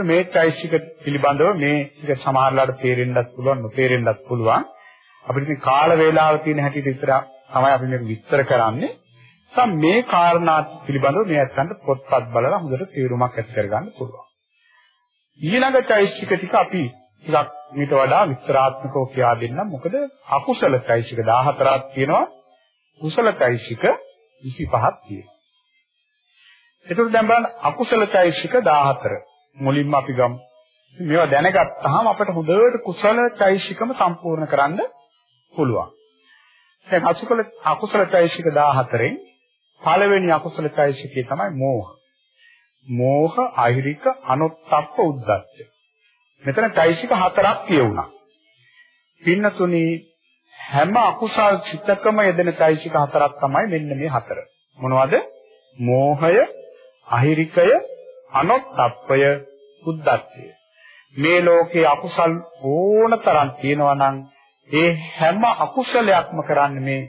මේ චෛසික පිළිබඳව මේ ටික සමහරලාට තේරෙන්නත් පුළුවන් නොතේරෙන්නත් පුළුවන්. අපිට මේ කාල වේලාව තියෙන හැටියට විතර තමයි අපි මේක විස්තර කරන්නේ. සම් මේ කාරණා පිළිබඳව මේ අත්තන්ට පොත්පත් බලලා හොඳට තේරුමක් ඇති කරගන්න පුළුවන්. ඊළඟ චෛසික ටික අපි ටිකක් ඊට වඩා විස්තරාත්මකව කියා දෙන්නම්. මොකද අකුසල චෛසික 14ක් තියෙනවා. කුසල චෛසික 25ක් තියෙනවා. එතකොට දැන් බලන්න අකුසල චෛසික 14. මුලින්ම අපි ගමු. මේවා දැනගත්තාම අපිට හොඳට කුසල චෛසිකම සම්පූර්ණ කරන්න පුළුවන්. දැන් අකුසල අකුසල චෛසික 14න් පළවෙනි අකුසල චෛසිකය තමයි මෝහ. මෝහ, අහිරික, අනුත්ප්ප, උද්ධච්ච. මෙතන චෛසික හතරක් කියුණා. පින්නතුනි හැම අකුසල් චිත්තකම යෙදෙන චෛසික හතරක් තමයි මෙන්න මේ හතර. මොනවද? මෝහය, අහිරිකය, අනොත්ප්පය, උද්දච්චය. මේ ලෝකේ අකුසල් ඕනතරම් තියෙනවා නම් ඒ හැම අකුසලයක්ම කරන්නේ මේ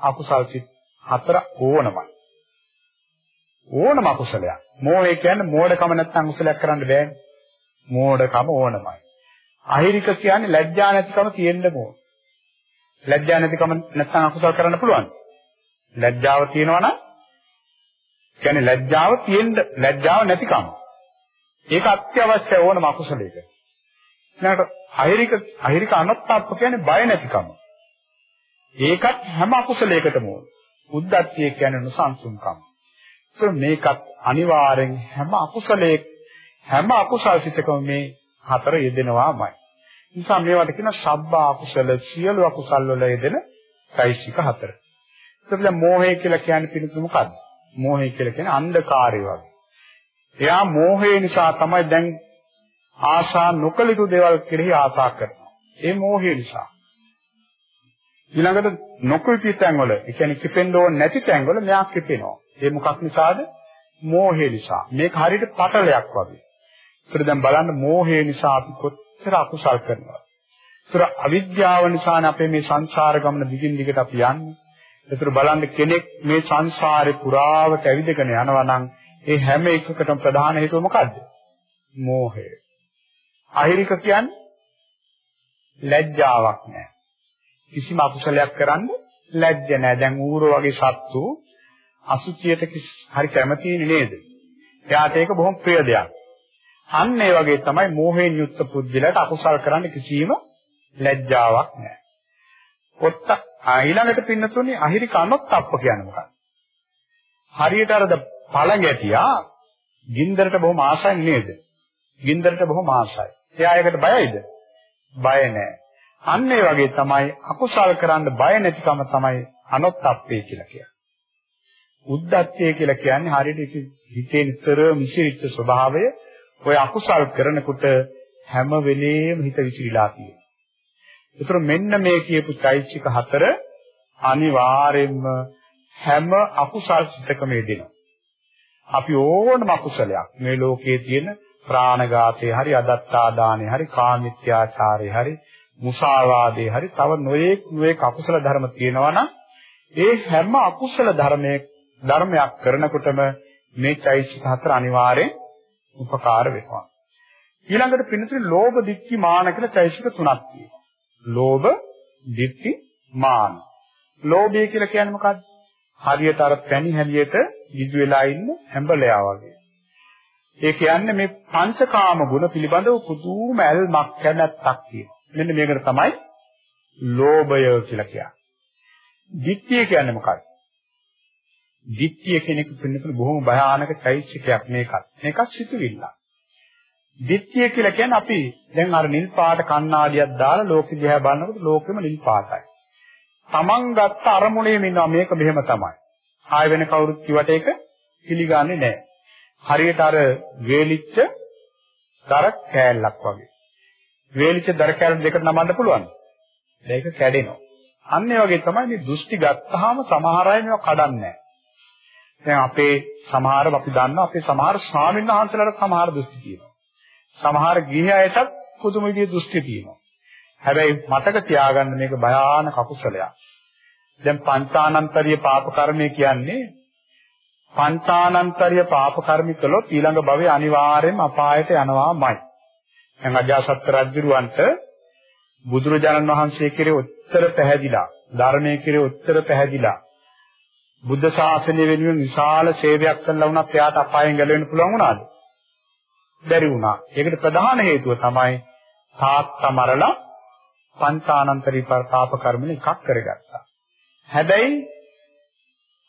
අකුසල් සිත් හතර ඕනමයි. ඕනම අකුසලයක්. මෝහය කියන්නේ මෝඩකම නැත්නම් අකුසලයක් කරන්න බෑනේ. මෝඩකම ඕනමයි. අහිරික කියන්නේ ලැජ්ජා නැතිකම තියෙන්න ඕන. ලැජ්ජා නැතිකම නැත්නම් අකුසල කරන්න පුළුවන්. ලැජ්ජාව තියෙනවා නම් කියන්නේ ලැජ්ජාව තියෙන්න ලැජ්ජාව නැතිකම. ඒක අත්‍යවශ්‍ය ඕනම අකුසලයක. ඊළඟට අහිරික අහිරික අනත්තාප්ප කියන්නේ බය නැතිකම. ඒකත් හැම අකුසලයකටම ඕන. උද්දච්චය කියන්නේ නොසන්සුන්කම. ඒක මේකත් අනිවාර්යෙන් හැම අකුසලයක හැම අකුසල් සිතකම මේ හතර යෙදෙනවාමයි. නිසා මේවට කියන සබ්බා අකුසල සියලු අකුසල් වල යෙදෙන চৈতසික හතර. ඒකද මෝහය කියලා කියන්නේ පිළිතුරු මොකද්ද? මෝහය කියලා කියන්නේ අන්ධකාරය වගේ. එයා මෝහය නිසා තමයි දැන් ආශා නොකළ යුතු දේවල් කෙරෙහි ආශා කරනවා. ඒ මෝහය නිසා. ඊළඟට නොකෘති තැන්වල, ඒ කියන්නේ කිපෙන්න ඕන නැති තැන්වල මෙයා කිපෙනවා. ඒ මොකක් නිසාද? මෝහය නිසා. මේක හරියට පටලයක් වගේ. ඒතර දැන් බලන්න මෝහය නිසා අපි කොච්චර අකුසල් කරනවද? ඒතර අවිද්‍යාව නිසානේ අපේ මේ සංසාර ගමන දිගින් දිගට අපි යන්නේ. ඒතර බලන්න කෙනෙක් මේ සංසාරේ පුරාවට ඇවිදගෙන යනවා නම් ඒ හැම එකකටම ප්‍රධාන හේතුව මොකද්ද? මෝහය. අහිරික කියන්නේ ලැජ්ජාවක් නැහැ. කිසිම අකුසලයක් කරන්න ලැජ්ජ නැහැ. දැන් ඌරෝ වගේ සත්තු අසුචියට හරි කැමති නේද? එයාට ඒක බොහොම ප්‍රිය දෙයක්. අන්න ඒ වගේ තමයි මෝහයෙන් යුක්ත පුද්ගලයාට අකුසල් කරන්න කිසිම ලැජ්ජාවක් නැහැ. ඔත්ත ඊළඟට පින්නතුනේ අහිරි කනොත් අප්ප කියන්නේ මොකක්ද? හරියට අර පළඟැටියා ගින්දරට බොහොම ආසයි නේද? ගින්දරට බොහොම ආසයි. එයා ඒකට බයයිද? බය නැහැ. අන්න ඒ වගේ තමයි අකුසල් කරන්න බය නැතිකම තමයි අනොත්ප්පේ කියලා කියන්නේ. උද්දච්චය කියලා කියන්නේ හරියට හිතේ නිතර මිසිරිච්ච ස්වභාවය ඔය අකුසල් කරනකොට හැම වෙලේම හිත විසිරීලා තියෙනවා. ඒතර මෙන්න මේ කියපු চৈতසික හතර අනිවාර්යෙන්ම හැම අකුසල් සිතකම යෙදෙනවා. අපි ඕනම අකුසලයක් මේ ලෝකයේ තියෙන ප්‍රාණඝාතේ හරි අදත්තාදානේ හරි කාමිත්‍යාචාරේ හරි මුසාවාදේ හරි තව නොයේක් නොයේක් අකුසල ධර්ම තියෙනවා නම් ඒ හැම අකුසල ධර්මයක් ධර්මයක් කරනකොටම මේ චෛත්‍ය හතර අනිවාර්යෙන් උපකාර වෙනවා. ඊළඟට පින්නතුනේ ලෝභ, ditthi, මාන කියලා චෛත්‍ය තුනක් තියෙනවා. ලෝභ, ditthi, මාන. ලෝභය කියලා කියන්නේ මොකක්ද? හරියට අර පැණි හැලියට විදි වෙලා ඉන්න හැඹලයා වගේ. ඒ කියන්නේ මේ පංචකාම ගුණ පිළිබඳව පුදුම ඇල්මක් කැමැත්තක් තියෙනවා. මෙන්න මේකට තමයි ලෝභය කියලා කියන්නේ. ditthi කියන්නේ මොකක්ද? Ditthිය කෙනෙකු පින්නතුන බොහොම භයානක චෛත්‍යයක් මේකත්. මේකත් සිතුවිල්ල. ditthිය කියලා කියන්නේ අපි දැන් අර නිල් පාට කණ්ණාඩියක් දාලා ලෝකෙ දිහා බලනකොට ලෝකෙම නිල් පාටයි. Taman ගත්ත අරමුණේ ඉන්නවා මේක මෙහෙම තමයි. ආය වෙන කවුරුත් කිව්වට ඒක පිළිගන්නේ නැහැ. හරියට අර වේලිච්ච දර කෑල්ලක් වගේ. වේලිච්ච දර කෑල්ල දෙකට නමන්න පුළුවන්. ඒක කැඩෙනවා. අන්න ඒ වගේ තමයි මේ දෘෂ්ටි ගත්තාම සමහර අය මේවා කඩන්නේ නැහැ. දැන් අපේ සමහර අපි දන්නවා අපේ සමහර ස්වාමීන් වහන්සේලාට සමහර දෘෂ්ටි තියෙනවා. සමහර ගිහියයටත් පුදුම විදිහේ දෘෂ්ටි තියෙනවා. හැබැයි මතක තියාගන්න මේක භයානක අකුසලයක්. දැන් පංචානන්තරීය පාප කර්මය කියන්නේ පංචානන්තරීය පාප කර්ම කළොත් ඊළඟ භවයේ අනිවාර්යයෙන්ම අපායට යනවාමයි. දැන් අජාසත් රජුරවන්ට බුදුරජාණන් වහන්සේ කෙරේ උත්තර පැහැදිලා, ධර්මයේ කෙරේ උත්තර පැහැදිලා බුද්ධ ශාසනය වෙනුවෙන් විශාල සේවයක් කළා වුණත් එයාට අපායෙන් ගැලවෙන්න පුළුවන් වුණාද? බැරි වුණා. ඒකට ප්‍රධාන හේතුව තමයි තාත්තා මරලා පංචානන්තරී පාප කර්මල එකක් කරගත්තා. හැබැයි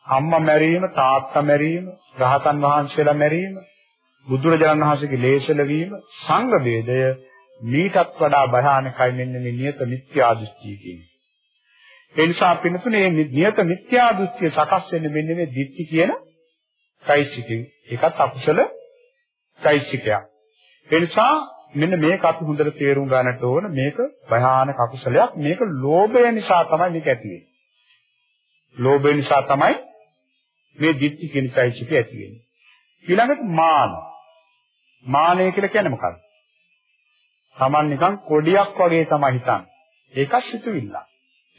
අම්මා මැරීම, තාත්තා මැරීම, රහතන් වහන්සේලා මැරීම, බුදුරජාණන් වහන්සේගේ ලේසල වීම, සංඝ ભેදය මීටත් වඩා භයානකයි මෙන්න මේ නියත මිත්‍යා දෘෂ්ටිය කියන්නේ. ඒ නිසා පින්තුනේ නියත මිත්‍යා දෘෂ්ටිය සකස් වෙන්නේ මෙන්න මේ දිට්ඨි කියන සයිසිකේ. ඒකත් අකුසල සයිසිකයක්. ඒ නිසා මෙන්න මේක අපි හොඳට තේරුම් ගන්නට ඕන මේක භයානක අකුසලයක්. මේක ලෝභය නිසා තමයි මේක ඇති වෙන්නේ. ලෝභය නිසා තමයි මේ දිට්ඨි කියන සයිසිකේ ඇති වෙන්නේ. ඊළඟට මාන. මානය කියලා කියන්නේ මොකක්ද? Taman නිකන් කොඩියක් වගේ තමයි හිතන්නේ. ඒකත් සිතුවිල්ලක්.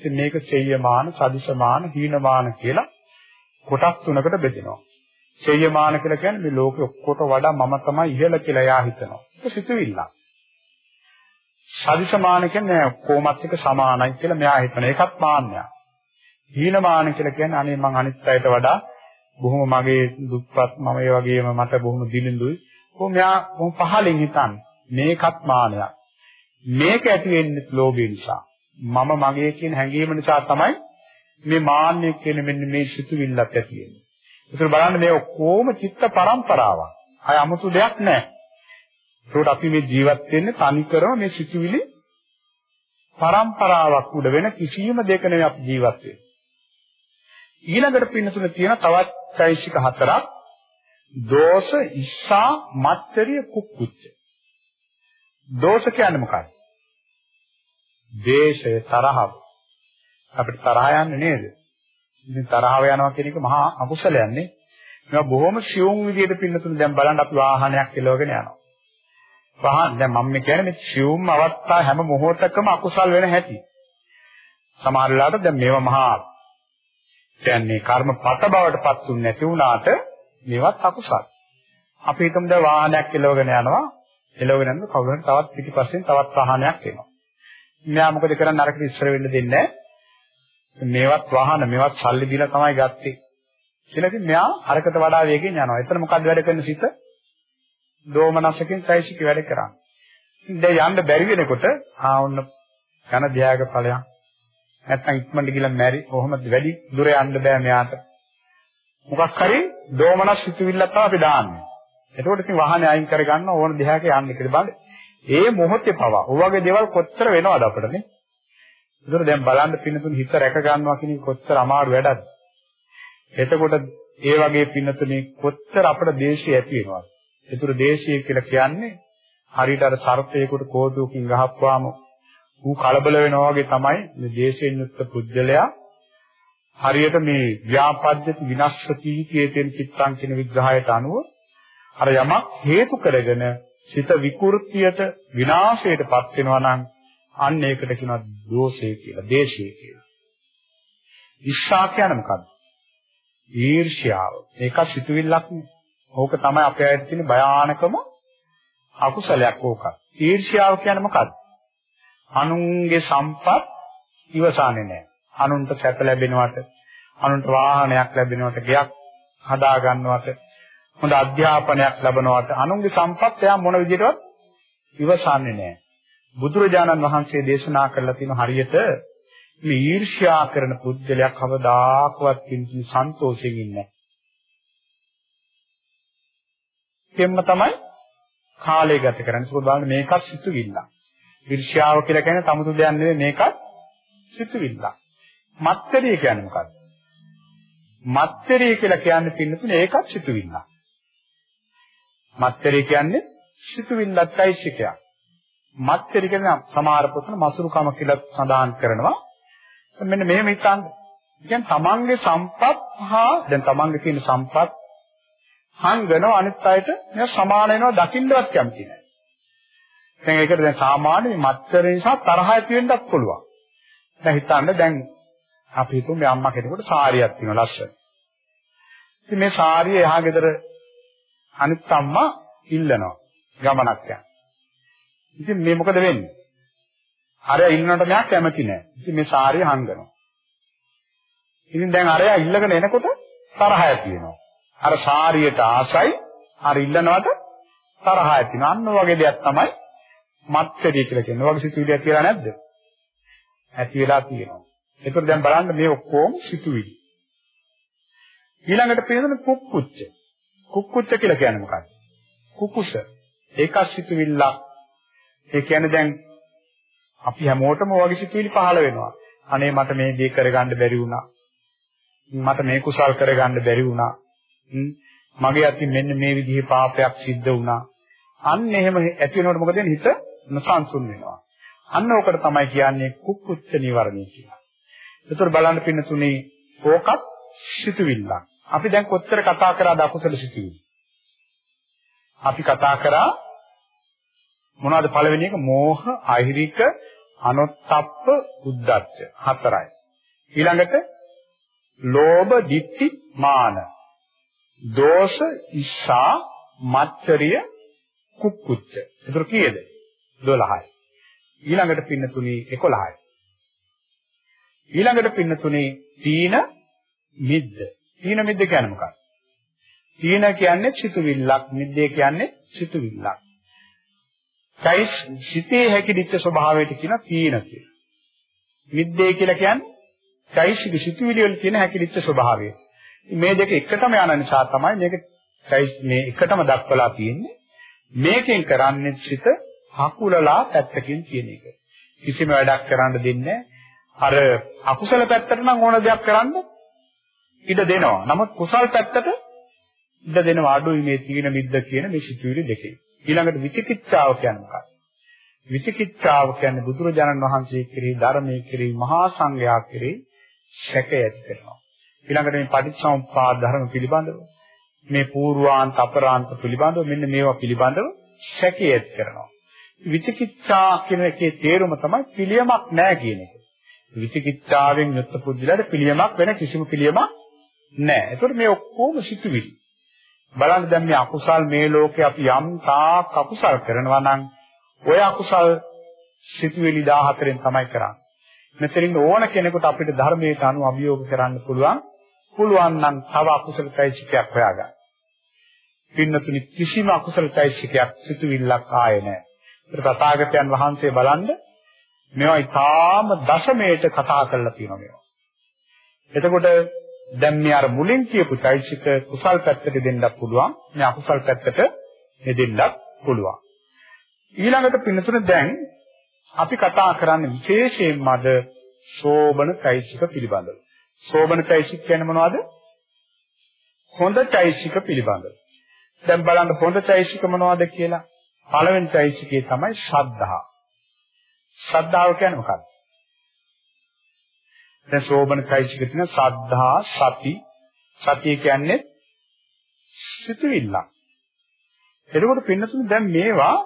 ඉතින් මේක සෙය්‍යමාන, සදිශමාන, හීනමාන කියලා කොටස් තුනකට බෙදෙනවා. සෙය්‍යමාන කියලා කියන්නේ මේ ලෝකෙ ඔක්කොට වඩා මම තමයි ඉහළ කියලා එයා හිතනවා. ඒක සිතුවිල්ල. සදිශමාන කියන්නේ කොහොමත් එක සමානයි කියලා මෙයා හිතන එකත් මාන්නයක්. හීනමාන කියලා කියන්නේ අනේ මං අනිත් අයට වඩා බොහොම මගේ දුප්පත් මම ඒ වගේම මට බොහොම දිලිඳුයි. කොහොම මෙයා බොහොම පහලින් හිතන්නේ. මේකත් මානයක්. මේක ඇති වෙන්නේ ලෝභය නිසා. මම මගේ කියන හැඟීම නිසා තමයි මේ මාන්නය කියන මෙන්න මේ සිතුවිල්ලක් ඇති වෙන්නේ. ඒක බලන්න මේ ඔක්කොම චිත්ත පරම්පරාවක්. අය 아무තු දෙයක් නැහැ. ඒකට අපි මේ ජීවත් වෙන්නේ තනිකරම මේ සිතුවිලි පරම්පරාවක් උඩ වෙන කිසියම් දෙක නෙවෙයි අපි ජීවත් වෙන්නේ. ඊළඟට පින්නතුන තියෙන තවත් চৈতසික හතරක් දෝෂ, ඉස්සා, මත්තරිය, කුක්කුච්ච. දෝෂ කියන්නේ මොකක්ද? ද්වේෂය, තරහව. අපිට තරහ යන්නේ නේද? ඉතින් තරහව යනවා කියන එක මහා අකුසලයක් නේ. මේවා බොහොම සියුම් විදියට පින්නතුනේ දැන් බලන්න අපි වාහනයක් එලවගෙන යනවා. වාහන දැන් මම කියන්නේ මේ සියුම් අවස්ථා හැම මොහොතකම අකුසල් වෙන හැටි. සමහර වෙලාවට දැන් මේවා මහා කියන්නේ කර්මපත බවට පත් වුනේ නැති වුණාට මේවත් අකුසල්. අපි හිතමු දැන් වාහනයක් එලවගෙන යනවා. එලවගෙන යනකොට කවුරු හරි තවත් පිටිපස්සෙන් තවත් වාහනයක් එනවා. මෙයා මොකද කරන්නේ අරකට ඉස්සර වෙන්න දෙන්නේ මේවත් වාහන මේවත් සල්ලි දීලා තමයි ගත්තේ. කියලා ඉතින් මෙයා අරකට වඩා වේගෙන් යනවා. එතන මොකද්ද වැඩ කරන සිත? දෝමනසකින් চৈতසික වැඩ කරන්නේ. දැන් යන්න බැරි වෙනකොට ආ ඔන්න යන ධ්‍යාග ඵලයක්. නැත්තම් ඉක්මනට ගිහලා මැරි කොහොමද වැඩි දුර යන්න බෑ මෙයාට. මොකක් හරි දෝමනස් සිතුවිල්ලක් තමයි අපි දාන්නේ. එතකොට ඉතින් වාහනේ අයින් කරගන්න ඕන දෙහාක යන්න කියලා බලන්න. ඒ මොහොතේ පවා ඔය වගේ දේවල් කොච්චර වෙනවද අපිට නේ? ඒතර දැන් බලන්න පින්නතුන් හිත රැක ගන්නවා කියන එක කොච්චර අමාරු වැඩක්ද? එතකොට ඒ වගේ පින්නතුනේ කොච්චර අපිට දේශය ඇති වෙනවද? ඒතර දේශය කියලා කියන්නේ හරියට අර සර්පේකට කෝදුවකින් ගහපුවාම ඌ කලබල වෙනවා වගේ තමයි මේ දේශයෙන් යුක්ත පුද්ගලයා හරියට මේ ව්‍යාපද්‍යති විනස්සති කියතෙන් චිත්තං කියන විග්‍රහයට අනුව අර යමක් හේතු කරගෙන සිත විකෘතියට විනාශයටපත් වෙනවා නම් අන්න ඒකට කියනවා දෝෂය කියලා, දේශය කියලා. ඉස්සා කියන්නේ මොකද්ද? ඊර්ෂ්‍යාව. ඒක සිතුවිල්ලක් නේ. ඕක තමයි අපේ ඇයිද තියෙන භයානකම අකුසලයක් ඕක. ඊර්ෂ්‍යාව කියන්නේ මොකද්ද? අනුන්ගේ සම්පත් ඉවසන්නේ නැහැ. අනුන්ට සැප ලැබෙනවට, අනුන්ට වාහනයක් ලැබෙනවට, ගෙයක් හදා ගන්නවට, හොඳ අධ්‍යාපනයක් ලැබනවට, අනුන්ගේ සම්පත් එයා මොන විදිහටවත් ඉවසන්නේ නැහැ. බුදුරජාණන් වහන්සේ දේශනා කරලා තියෙන හරියට මේ ඊර්ෂ්‍යා කරන පුද්ගලයා කවදාකවත් කිසි සන්තෝෂයෙන් ඉන්නේ නැහැ. කෙම්ම තමයි කාලය ගත කරන්නේ. ඒක බලන්න මේකත් සිතුවිල්ල. ඊර්ෂ්‍යාව කියලා කියන්නේ තමුතු දෙයක් නෙවෙයි මේකත් සිතුවිල්ල. මත්තරිය කියන්නේ මොකක්ද? මත්තරිය කියලා කියන්නේ පින්නතුනේ ඒකත් සිතුවිල්ල. මත්තරිය කියන්නේ සිතුවිල්ලත් ඇයිසිකයක්. මත්තරිය කියන්නේ සමහර පොතන මසුරුකම කියලා සඳහන් කරනවා. මෙන්න මෙහෙම හිතන්න. කියන්නේ තමන්ගේ සම්පත් හා දැන් තමන්ගේ තියෙන සම්පත් හංගනවා අනිත් අයට මේ සමාන වෙනවා දකින්නවත් කැමති නැහැ. දැන් ඒකට දැන් සාමාන්‍ය මත්තර නිසා තරහ ඇති වෙන්නත් පුළුවන්. දැන් හිතන්න දැන් අපි හිතමු මේ අම්මා කෙනෙකුට සාරියක් තියෙනවා ලස්සන. ඉතින් මේ සාරිය එහා ගෙදර අනිත් අම්මා ඉල්ලනවා ගමනක් යන. ඉතින් මේ මොකද වෙන්නේ? අරයා ඉන්නවට මෙයා කැමති නැහැ. ඉතින් මේ සාරිය හංගනවා. ඉතින් දැන් අරයා ඉල්ලගෙන එනකොට තරහ ඇති වෙනවා. අර සාරියට ආසයි අර ඉල්ලනවට තරහ ඇති වෙනවා. අන්න වගේ දෙයක් තමයි මත්කඩිය කියලා කියන්නේ. ඔයගේ සිතුවිලියක් කියලා නැද්ද? ඇති වෙලා තියෙනවා. ඒකත් දැන් බලන්න මේ ඔක්කොම සිතුවිලි. ඊළඟට පේන කුක්කුච්ච. කුක්කුච්ච කියලා කියන්නේ මොකක්ද? කුකුස. ඒකත් සිතුවිල්ලක්. ඒ කියන්නේ දැන් අපි හැමෝටම වගේ සිතුවිලි පහළ වෙනවා. අනේ මට මේ දේ කරගන්න බැරි වුණා. මට මේ කුසල් කරගන්න බැරි වුණා. මගේ අතින් මෙන්න මේ විදිහේ පාපයක් සිද්ධ වුණා. අන්න එහෙම ඇති වෙනකොට මොකද වෙන්නේ? හිත නසංසුන් වෙනවා. අන්න ඕකට තමයි කියන්නේ කුක්කුච්ච නිවරණය කියලා. ඒතර බලන්න පින්න තුනේ ඕකත් සිතුවිල්ලක්. අපි දැන් කොච්චර කතා කරාද අකුසල සිතුවිලි? අපි කතා කරා මොනවද පළවෙනි එක? මෝහ, අහිරික, අනොත්ප්ප, උද්දච්ච. හතරයි. ඊළඟට ලෝභ, ditthi, මාන. දෝෂ, ඉස්සා, මත්තරිය, කුක්කුච්ච. ඒතර කීයද? 12යි. ඊළඟට පින්න තුනේ 11යි. ඊළඟට පින්න තුනේ තීන මිද්ද. තීන මිද්ද කියන්නේ මොකක්ද? තීන කියන්නේ සිතුවිල්ලක්, මිද්දේ කියන්නේ සිතුවිල්ලක්. චෛස් සිතේ හැකිලිච්ච ස්වභාවයට කියන තීන කියලා. මිද්දේ කියලා කියන්නේ චෛසික සිතුවිලි වල තියෙන හැකිලිච්ච ස්වභාවය. මේ දෙක එකටම යන නිසා තමයි මේක චෛස් මේ එකටම දක්වලා තියෙන්නේ. මේකෙන් කරන්නේ සිත හකුලලා පැත්තකින් කියන එක. කිසිම වැඩක් කරන්න දෙන්නේ අර අකුසල පැත්තට නම් ඕන දෙයක් කරන්න ඉඩ දෙනවා. නමුත් කුසල් පැත්තට ඉඩ දෙනවා අඩුයි මේ තීන මිද්ද කියන මේ සිතුවිලි දෙකේ. ඊළඟට විචිකිච්ඡාව කියන්නේ මොකක්ද? විචිකිච්ඡාව කියන්නේ බුදුරජාණන් වහන්සේ කෙරෙහි ධර්මයේ කෙරෙහි මහා සංඝයා කෙරෙහි සැක ඇති කරනවා. ඊළඟට මේ පටිච්චසමුප්පාද ධර්ම පිළිබඳව මේ පූර්වාන්ත අපරාන්ත පිළිබඳව මෙන්න මේවා පිළිබඳව සැකයත් කරනවා. විචිකිච්ඡා කියන එකේ තේරුම තමයි පිළියමක් නැහැ කියන එක. විචිකිච්ඡාවෙන් යුක්ත පුද්ගලයාට පිළියමක් වෙන කිසිම පිළියමක් නැහැ. ඒකට මේ ඔක්කොම සිතුවිලි. බලන්න දැන් මේ අකුසල් මේ ලෝකේ අපි යම් තාක් අකුසල් කරනවා නම් ඔය අකුසල් සිතුවිලි 14න් තමයි කරන්නේ. මෙතනින් ඕන කෙනෙකුට අපිට ධර්මයට අනුව අභියෝග කරන්න පුළුවන්. පුළුවන් නම් තව අකුසල চৈতසිකයක් හොයාගන්න. පින්නතුනි කිසිම අකුසල চৈতසිකයක් සිතුවිල්ලක් ආයේ නැහැ. තථාගතයන් වහන්සේ බලන්න මේවා ඊටාම දශමයට කතා කරලා තියෙනවා මේවා. එතකොට දැන් මේ අර මුලින් කියපු চৈতසික කුසල් පැත්තට දෙන්නත් පුළුවන්. මේ අකුසල් පැත්තට දෙන්නත් පුළුවන්. ඊළඟට පින්නතුනේ දැන් අපි කතා කරන්නේ විශේෂයෙන්ම අද සෝබන চৈতසික පිළිබඳව. සෝබන চৈতසික කියන්නේ මොනවද? හොඳ চৈতසික පිළිබඳව. දැන් බලන්න හොඳ চৈতසික මොනවද කියලා. පළවෙනි চৈতසිකේ තමයි ශ්‍රද්ධාව. ශ්‍රද්ධාව කියන්නේ මොකක්ද? දැන් ශෝබන চৈতසික තියෙන සද්ධා සති සතිය කියන්නේ සිතවිල්ල. එතකොට පින්නතුනේ දැන් මේවා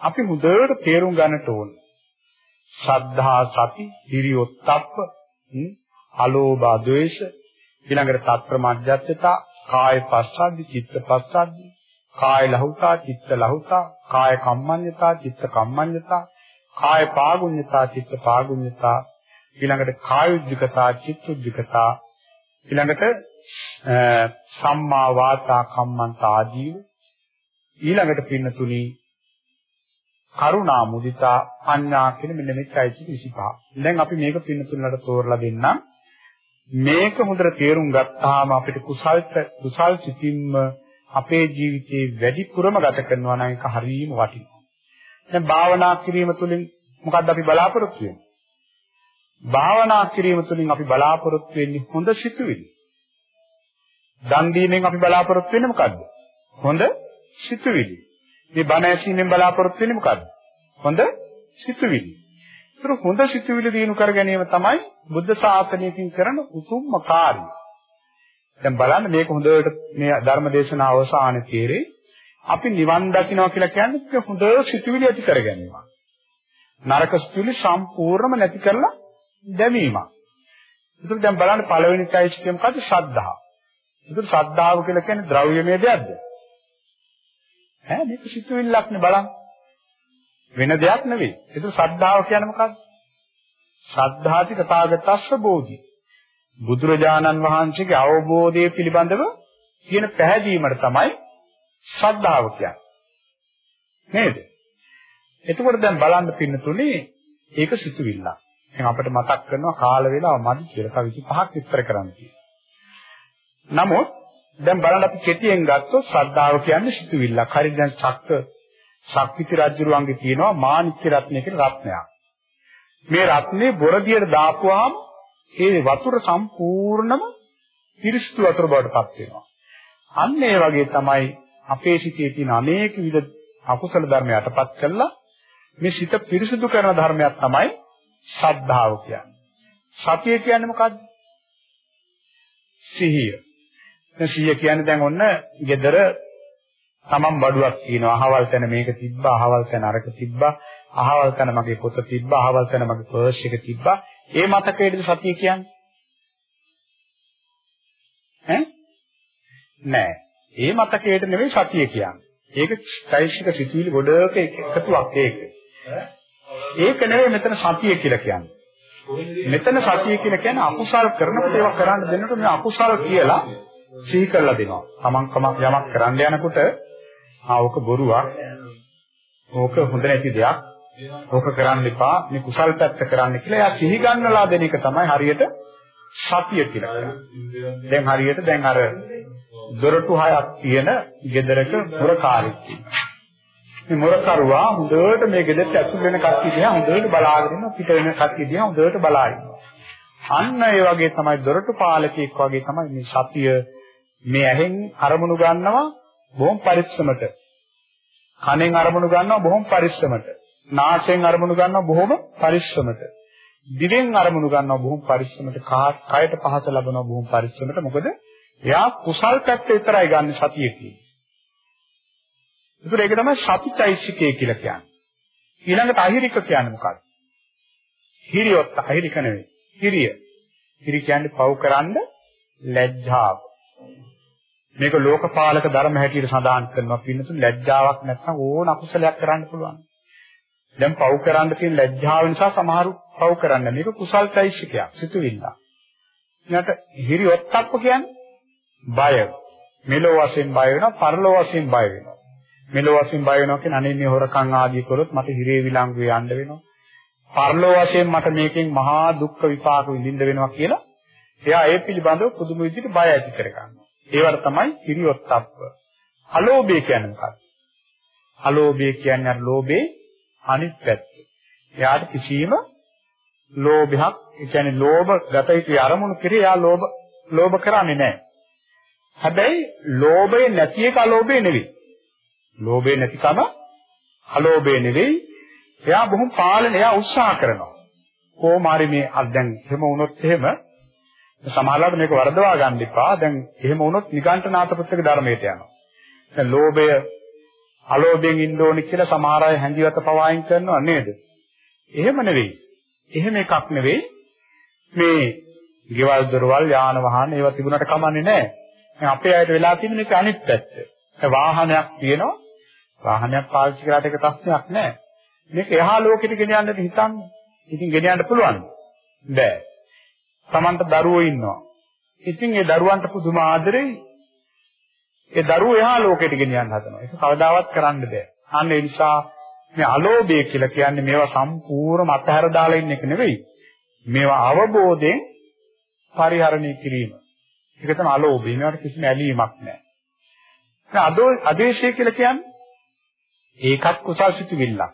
අපි හොඳට තේරුම් ගන්නට ඕන. සද්ධා සති, හිරියොත්ප්ප, අලෝභ ද්වේෂ, ඊළඟට තත්ත්‍ර මධ්‍යස්ථතා, කාය පස්සද්ධි, චිත්ත පස්සද්ධි, කාය ලහුතා, චිත්ත ලහුතා, කාය කම්මඤ්ඤතා, චිත්ත කම්මඤ්ඤතා, කාය පාගුඤ්ඤතා, චිත්ත පාගුඤ්ඤතා ඊළඟට කායුද්ධිකතා චිත්තුද්ධිකතා ඊළඟට සම්මා වාචා කම්මන්ත ආජීව ඊළඟට පින්නතුනි කරුණා මුදිතා අඤ්ඤා කියන මෙන්න මේ চৈতසික 25. දැන් අපි මේක පින්නතුන්ලට තෝරලා දෙන්නම්. මේක හොඳට තේරුම් ගත්තාම අපිට කුසල් කුසල් සිතින්ම අපේ ජීවිතේ වැඩිපුරම ගත කරනවා නම් ඒක හරියම වටිනවා. දැන් භාවනා කිරීම තුළින් මොකද්ද අපි බලාපොරොත්තු වෙන්නේ? භාවනා කිරීම තුළින් අපි බලාපොරොත්තු වෙන්නේ හොඳ සිතුවිලි. දන් දීමෙන් අපි බලාපොරොත්තු වෙන්නේ මොකද්ද? හොඳ සිතුවිලි. මේ බණ ඇසීමෙන් බලාපොරොත්තු වෙන්නේ මොකද්ද? හොඳ සිතුවිලි. ඒතර හොඳ සිතුවිලි දිනු කර ගැනීම තමයි බුද්ධ ශාසනයකින් කරන උතුම්ම කාර්යය. දැන් බලන්න මේක හොඳට මේ ධර්ම දේශනා අවසානයේ තීරේ අපි නිවන් දකින්නවා කියලා කියන්නේ හොඳ සිතුවිලි ඇති කර ගැනීම. නරක සිතුවිලි සම්පූර්ණයෙන්ම නැති කරලා දැමීමක්. ඒතර දැන් බලන්න පළවෙනි চৈতසිකය මොකද්ද? ශ්‍රද්ධාව. ඒතර ශ්‍රද්ධාව කියලා කියන්නේ ද්‍රව්‍යමය දෙයක්ද? ඈ මේක සිතුවිල්ලක් නේ බලන්න. වෙන දෙයක් නෙවෙයි. ඒක ශ්‍රද්ධාව කියන්නේ මොකක්ද? ශ්‍රද්ධාති තථාගතස්ස බෝධි. බුදුරජාණන් වහන්සේගේ අවබෝධය පිළිබඳව කියන පැහැදීමට තමයි ශ්‍රද්ධාව කියන්නේ. නේද? එතකොට දැන් බලන්න පින්නතුනේ ඒක සිතුවිල්ලක්. දැන් අපිට මතක් කරනවා කාල වේලාව මදි කියලා. තව 25ක් විස්තර කරන්න තියෙනවා. නමුත් දැන් බලන්න අපි කෙටියෙන් ගත්තොත් ශ්‍රද්ධාව කියන්නේ සිතුවිල්ලක්. හරිද දැන් ශක්ත ශක්තිති රජුරුවන්ගේ තියෙනවා මාණික්‍ය රත්නය කියලා රත්නයක්. මේ රත්නේ බොරදියට දාපුවාම ඒ වතුර සම්පූර්ණම පිරිසිදු වතුර බවට පත් වෙනවා. අන්න ඒ වගේ තමයි අපේ සිතේ තියෙන අනේක විද අකුසල ධර්ම යටපත් කළා මේ සිත පිරිසිදු කරන ධර්මයක් තමයි ශ්‍රද්ධාව කියන්නේ. සතිය කියන්නේ මොකද්ද? සිහිය. දැන් සිහිය කියන්නේ දැන් ඔන්න gedara තමන් බඩුවක් තියෙනවා. අහවල් තැන මේක තිබ්බා, අහවල් තැන අරක තිබ්බා, අහවල් තැන මගේ පොත තිබ්බා, අහවල් තැන මගේ පර්ස් එක තිබ්බා. ඒ මතකයේද සතිය කියන්නේ? ඈ? නෑ. ඒ මතකයට නෙවෙයි සතිය කියන්නේ. ඒක චෛසික සිතුවිලි ගොඩක එකතුවක් ඒක. ඒක නෙවෙයි මෙතන සතිය කියලා කියන්නේ. මෙතන සතිය කියලා කියන්නේ අකුසල් කරනකොට ඒවා කරන්න දෙන්නකොට මේ අකුසල් කියලා සිහි කරලා දෙනවා. තමන් කමක් යමක් කරන්න යනකොට ආ ඕක බොරුවක්. ඕක හොඳ නැති දෙයක්. ඕක කරන්න එපා. මේ කුසල් පැත්ත කරන්න කියලා එයා සිහි ගන්නලා දෙන එක තමයි හරියට සතිය කියලා කියන්නේ. දැන් හරියට දැන් අර දොරටු හයක් තියෙන ගෙදරක මුරකාරයෙක් ඉන්නවා. මේ මුරකරුවා හොඳට මේ ගෙදරට ඇතුල් වෙන කට්ටිය දිහා හොඳට බලාගෙන ඉන්නවා. පිට වෙන කට්ටිය දිහා හොඳට බලා ඉන්නවා. අන්න ඒ වගේ තමයි දොරටු පාලකයෙක් වගේ තමයි මේ සතිය මේ ඇහෙන් අරමුණු ගන්නවා බොහොම පරිස්සමට. කනෙන් අරමුණු ගන්නවා බොහොම පරිස්සමට. නාසයෙන් අරමුණු ගන්නවා බොහොම පරිස්සමට. දිවෙන් අරමුණු ගන්නවා බොහොම පරිස්සමට. කයට පහස ලබනවා බොහොම පරිස්සමට. මොකද එයා කුසල් පැත්ත විතරයි ගන්න සතිය කියන්නේ. ඒතර ඒක තමයි සතිචෛසිකය කියලා කියන්නේ. ඊළඟට අහිරික කියන්නේ මොකක්ද? හිරියොත් අහිරික නෙවෙයි. හිරිය. හිරි කියන්නේ පව් කරන්න ලැජ්ජාව. මේක ලෝකපාලක ධර්ම හැටියට සඳහන් කරනවා පින්නතුන් ලැජ්ජාවක් නැත්නම් ඕන අකුසලයක් කරන්න පුළුවන්. දැන් පව් කරන්න තියෙන ලැජ්ජාව නිසා සමහරු පව් කරන්න මේක කුසල් চৈতසිකයක් සිතුවිල්ල. ඊට හිරියොත්ප්ප කියන්නේ බය. මෙලෝ වශයෙන් බය වෙනවා, පරලෝ වශයෙන් බය වෙනවා. මෙලෝ වශයෙන් බය වෙනවා කියන්නේ අනේ මේ හොරකම් ආදී කරොත් මට හිරේ විලංගුවේ යන්න වෙනවා. පරලෝ වශයෙන් මට මේකෙන් මහා දුක් විපාක විඳින්න වෙනවා කියලා එයා ඒ පිළිබඳව පුදුම විදිහට බය ඇති කරගන්නවා. ඒවට තමයි හිරියොත්ප්ප. අලෝභය කියන්නේ මොකක්ද? අලෝභය කියන්නේ අර ලෝභේ අනිත් පැත්ත. එයාට කිසිම ලෝභයක්, ඒ කියන්නේ ලෝභ ගත යුතු අරමුණු කෙරේ එයා ලෝභ ලෝභ කරන්නේ නැහැ. හැබැයි ලෝභය නැති එක අලෝභය නෙවෙයි. ලෝභය නැතිකම අලෝභය නෙවෙයි. එයා බොහොම පාලනය එයා උත්සාහ කරනවා. කොහොම හරි මේ අද දැන් එහෙම වුණොත් එහෙම සමහරවිට මේක වරදවා ගන්න එපා. දැන් එහෙම වුණොත් නිගණ්ඨනාත පුත්‍රක ධර්මයට යනවා. දැන් ලෝභය අලෝභයෙන් ඉන්න ඕනි කියලා සමහර අය හැංගිවත පවායින් කරනවා නේද? එහෙම නෙවෙයි. එහෙම එකක් නෙවෙයි. මේ ගෙවල් දොරවල් යාන වාහන ඒවා තිබුණාට කමන්නේ නැහැ. දැන් අපේ අයට වෙලා තියෙන මේක අනිත් පැත්ත. වාහනයක් තියෙනවා. වාහනයක් පාවිච්චි කරාට ඒක ප්‍රශ්නයක් නැහැ. මේක එහා ලෝකෙට ගෙන යන්නද හිතන්නේ. ඉතින් ගෙන යන්න පුළුවන්. බෑ. Tamanට දරුවෝ ඉන්නවා. ඉතින් ඒ දරුවන්ට පුදුම ආදරෙයි. ඒ දරුවෝ එහා ලෝකෙට ගෙන යන්න හදනවා. ඒක කවදාවත් කරන්න බෑ. අන්න ඒ නිසා මේ අලෝභය කියලා කියන්නේ මේවා සම්පූර්ණ අතහැර දාලා ඉන්න එක නෙවෙයි. මේවා අවබෝධයෙන් පරිහරණය කිරීම. ඒක තමයි අලෝභය. මේවට කිසිම ඇලීමක් නැහැ. දැන් අදේශය කියලා කියන්නේ ඒකත් කුසල් සිතුවිල්ලක්.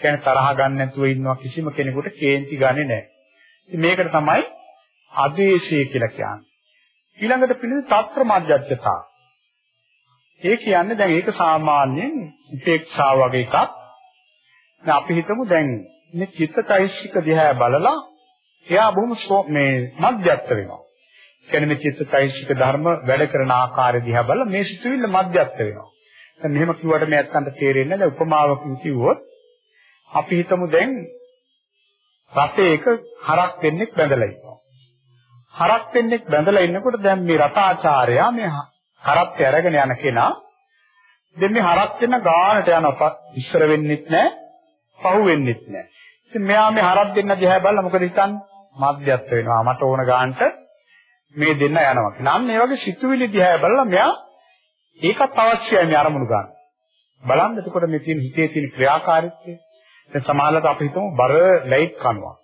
කියන්නේ තරහ ගන්න නැතුව ඉන්නවා කිසිම කෙනෙකුට කේන්ති ගන්නේ නැහැ. ඉතින් මේකට තමයි අදේශය කියලා කියන්නේ. ඊළඟට පිළිදෙ తත්‍ර මධ්‍යස්ථතා. ඒ කියන්නේ දැන් ඒක සාමාන්‍යයෙන් උපේක්ෂා වගේ එකක්. දැන් අපි හිතමු දැන් මේ චිත්තචෛසික දිහා බලලා එයා බොහොම මේ මධ්‍යස්ථ වෙනවා. කියන්නේ මේ චිත්තචෛසික ධර්ම වැඩ කරන ආකාරය දිහා බලලා මේ සිතුවිල්ල මධ්‍යස්ථ වෙනවා. දැන් මෙහෙම කිව්වට මේ ඇත්තන්ට තේරෙන්නේ නැහැ. උපමාවකින් කිව්වොත් අපි හිතමු දැන් රථයක හරක් දෙන්නෙක් බැඳලා ඉන්නවා. හරක් දෙන්නෙක් බැඳලා ඉන්නකොට දැන් මේ රථාචාර්යයා මේ හරක් අරගෙන යන කෙනා දැන් මේ හරක් දෙන්න ගානට යනවා. ඉස්සර වෙන්නෙත් නැහැ, පහු වෙන්නෙත් නැහැ. ඉතින් මෙයා මේ හරක් දෙන්න දිහා බලලා මොකද හිතන්නේ? මධ්‍යස්ථ වෙනවා. මට ඕන ගානට මේ දෙන්න යනවා කියලා. අන්න ඒ වගේ සිතුවිලි දිහා බලලා මෙයා ඒකත් අවශ්‍යයි මේ අරමුණු ගන්න. බලන්න එතකොට මේ තියෙන හිතේ තියෙන ක්‍රියාකාරීත්වය. දැන් සමහරවිට අපි හිතමු බර ලයිට් කනවා.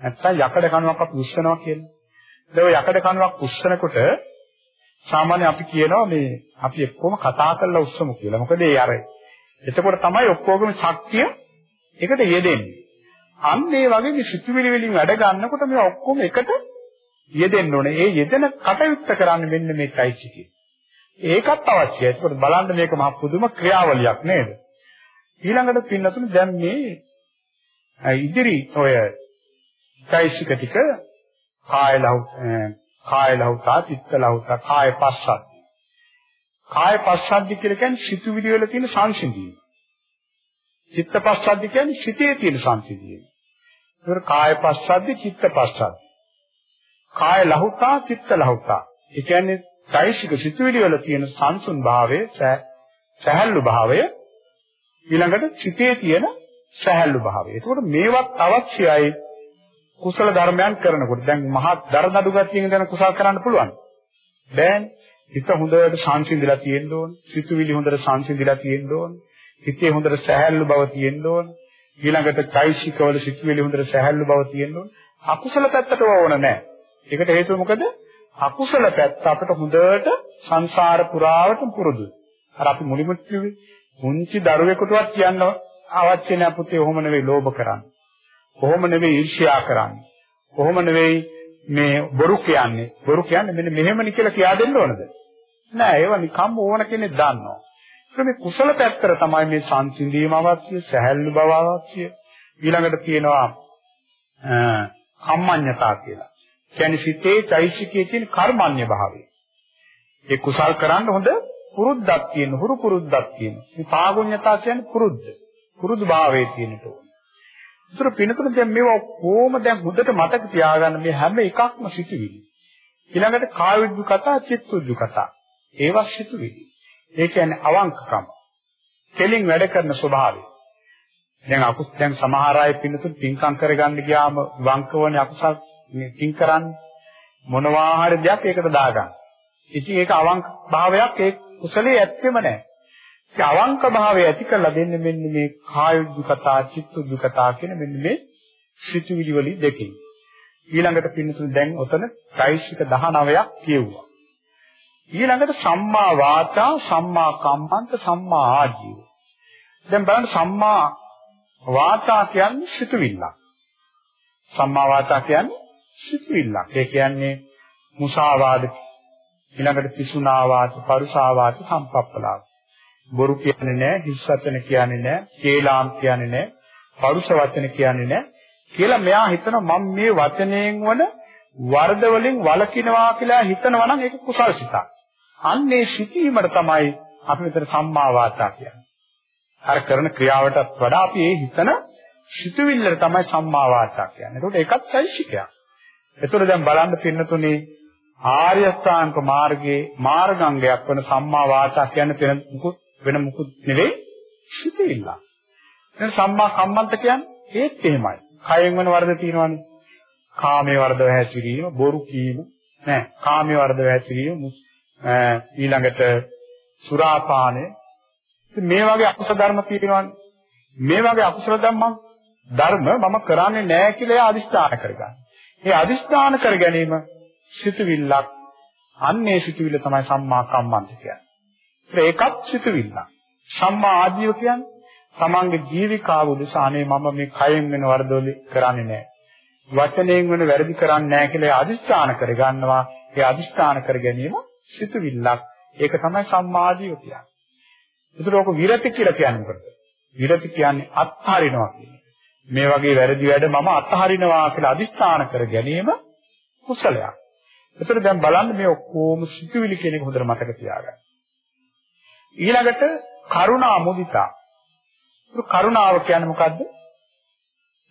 නැත්තම් යකඩ කනුවක් අපි උස්සනවා කියලා. දැන් ඔය යකඩ කනුවක් උස්සනකොට සාමාන්‍ය අපි කියනවා මේ අපි එක්කම කතා කරලා උස්සමු කියලා. මොකද ඒ අර එතකොට තමයි ඔක්කොගම ශක්තිය එකට යෙදෙන්නේ. අන්න ඒ වගේ මේ සිතුවිලි වලින් වැඩ ගන්නකොට මේ ඔක්කොම එකට යෙදෙන්න ඕනේ. ඒ යෙදෙන කටයුත්ත කරන්න මෙන්න මේ চৈতසිකය. ඒකත් අවශ්‍යයි. ඒකත් බලන්න මේක මහ පුදුම ක්‍රියාවලියක් නේද? ඊළඟට පින්නතුනේ දැන් මේ ඉදිරි ඔය চৈতසික ටික කාය ලහු කාය ලහුතා, චිත්ත ලහුතා, කාය පස්සද්ද. කාය පස්සද්ද කියලා කියන්නේ සිතුවිලි වල තියෙන සංසිඳීම. චිත්ත පස්සද්ද කියන්නේ සිතේ තියෙන සංසිඳීම. ඒක කාය පස්සද්ද, චිත්ත පස්සද්ද. කාය ලහුතා චිත්ත ලහුතා. ඒ කියන්නේ චෛසික සිතුවිලි වල තියෙන සංසුන් භාවය සැහැල්ලු භාවය ඊළඟට සිතේ තියෙන සැහැල්ලු භාවය. ඒකෝට මේවත් අවශ්‍යයි කුසල ධර්මයන් කරනකොට. දැන් මහා දරදඩු ගතියෙන් දැන කුසල් කරන්න පුළුවන්. බෑනේ. හිත හොඳට සංසිඳිලා තියෙන්න ඕන. සිතුවිලි හොඳට සංසිඳිලා තියෙන්න ඕන. හිතේ හොඳට සැහැල්ලු බව තියෙන්න ඕන. ඊළඟට චෛසික වල සිතුවිලි හොඳට සැහැල්ලු බව තියෙන්න ඕන. අකුසල පැත්තට ඕන නැහැ. ඒකට හේතුව මොකද? අකුසල පැත්ත අපිට හොඳට සංසාර පුරාවටම පුරුදුයි. අර අපි මුලින්ම කිව්වේ මුංචි දරුවෙකුටවත් කියන්න අවශ්‍ය නැහැ පුතේ ඔහොම නෙවෙයි ලෝභ කරන්නේ. කොහොම නෙවෙයි ඊර්ෂ්‍යා කරන්නේ. කොහොම නෙවෙයි මේ බොරු කියන්නේ. බොරු කියන්නේ මෙන්න මෙහෙමනි කියලා කියා දෙන්න ඕනද? නෑ ඒව නිකම්ම ඕන කෙනෙක් දන්නවා. ඒක මේ කුසල පැත්තට තමයි මේ සංසිඳීම අවශ්‍ය, සැහැල්ලු බව අවශ්‍ය. ඊළඟට තියෙනවා කම්මඤ්ඤතා කියලා. කියන්නේ සිතේ චෛසිකයේ තියෙන කර්මඤ්ඤ භාවය. ඒ කුසල් කරන්න හොඳ පුරුද්දක් තියෙන, හුරු පුරුද්දක් තියෙන. මේ පාගුණ්‍යතා කියන්නේ පුරුද්ද. පුරුදු භාවයේ තියෙනට ඕන. ඒතර පිනතුන දැන් මේවා කොහොම දැන් හොඳට මතක තියාගන්න මේ හැම එකක්ම සිටිවිලි. ඊළඟට කාය විද්දු කතා, චිත්ත විද්දු කතා. ඒවා සිටිවිලි. ඒ කියන්නේ අවංකකම. කෙලින් වැඩ කරන ස්වභාවය. දැන් අකුස් දැන් සමහර අය පින්නතුන් පින්කම් කරගන්න ගියාම වංකවනේ අකුසල් පින් කරන්නේ මොනවා හරි දෙයක් ඒකට දාගන්න. ඉතින් ඒක අවංක භාවයක් ඒ කුසලයේ ඇත්තෙම නැහැ. ඒ අවංක භාවය ඇති කරලා දෙන්නේ මෙන්න මේ කාය දුකතා, චිත්ත දුකතා කියන මෙන්න මේ සිතුවිලි වලින් දෙකෙන්. ඊළඟට පින්නතුන් දැන් ඔතන চৈতසික 19ක් කියුවා. ඊළඟට සම්මා වාචා, සම්මා කම්මන්ත, සම්මා ආජීව. දැන් බලන්න සම්මා වාචා කියන්නේ සිතුවිල්ලක්. සම්මා වාචා කියන්නේ සිතුවිල්ලක්. ඒ කියන්නේ මුසාවාද ඊළඟට පිසුනාවාද, පරුසාවාද, සම්පප්පලාව. බොරු කියන්නේ නැහැ, හිස් වචන කියන්නේ නැහැ, කේලාම් කියන්නේ නැහැ, පරුස වචන කියන්නේ නැහැ කියලා මෙයා හිතනවා මම මේ වචනයෙන් වන වර්ධ වලින් වළකිනවා කියලා හිතනවා නම් ඒක කුසල් සිතක්. අන්නේ සිටීමට තමයි අපි මෙතන සම්මා වාචා කියන්නේ. අර කරන ක්‍රියාවටත් වඩා අපි ඒ හිතන සිතුවිල්ලට තමයි සම්මා වාචා කියන්නේ. ඒකට ඒකත් චෛසිකයක්. ඒතකොට දැන් බලන්න පින්නතුනේ ආර්ය අෂ්ටාංග මාර්ගයේ මාර්ගාංගයක් වන සම්මා වාචා කියන්නේ වෙන මුකුත් වෙන මුකුත් නෙවෙයි සිතිවිල්ල. දැන් සම්මා කම්මන්ත කියන්නේ ඒත් එහෙමයි. කයෙන් වෙන වර්ධ තියෙනවානේ. කාමයේ වර්ධව හැසිරීම, බොරු කීම, නෑ. කාමයේ වර්ධව හැසිරීම, ඊළඟට සුරාපානය. මේ වගේ අකුසල ධර්ම තියෙනවානේ. මේ වගේ අකුසල ධර්ම ධර්ම මම කරන්නේ නෑ කියලා අදිස්ථාන කරගන්න. මේ අදිස්ථාන කර ගැනීම සිතුවිල්ලක් අන්නේ සිතුවිල්ල තමයි සම්මා කම්මන්ත කියන්නේ. ඒකත් සිතුවිල්ලක්. සම්මා ආජීව කියන්නේ තමන්ගේ ජීවිකාව උදෙසානේ මම මේ කයෙන් වෙන වරදොලි කරන්නේ නැහැ. වචනයෙන් වෙන වැරදි කරන්නේ නැහැ කියලා අදිස්ථාන කරගන්නවා. ඒ අදිස්ථාන කර ගැනීම සිතුවිල්ලක්. ඒක තමයි සම්මා ආජීව කියන්නේ. ඒතර ඔක විරති කියලා කියන්නේ මොකද? විරති කියන්නේ අත්හරිනවා කියන්නේ. මේ වගේ වැරදි වැඩ මම අත්හරිනවා කියලා අදිස්ථාන කර ගැනීම කුසලයක්. එතකොට දැන් බලන්න මේ ඔක්කොම සිතුවිලි කියන එක හොඳට මතක තියාගන්න. ඊළඟට කරුණා මුදිතා. කරුණාව කියන්නේ මොකද්ද?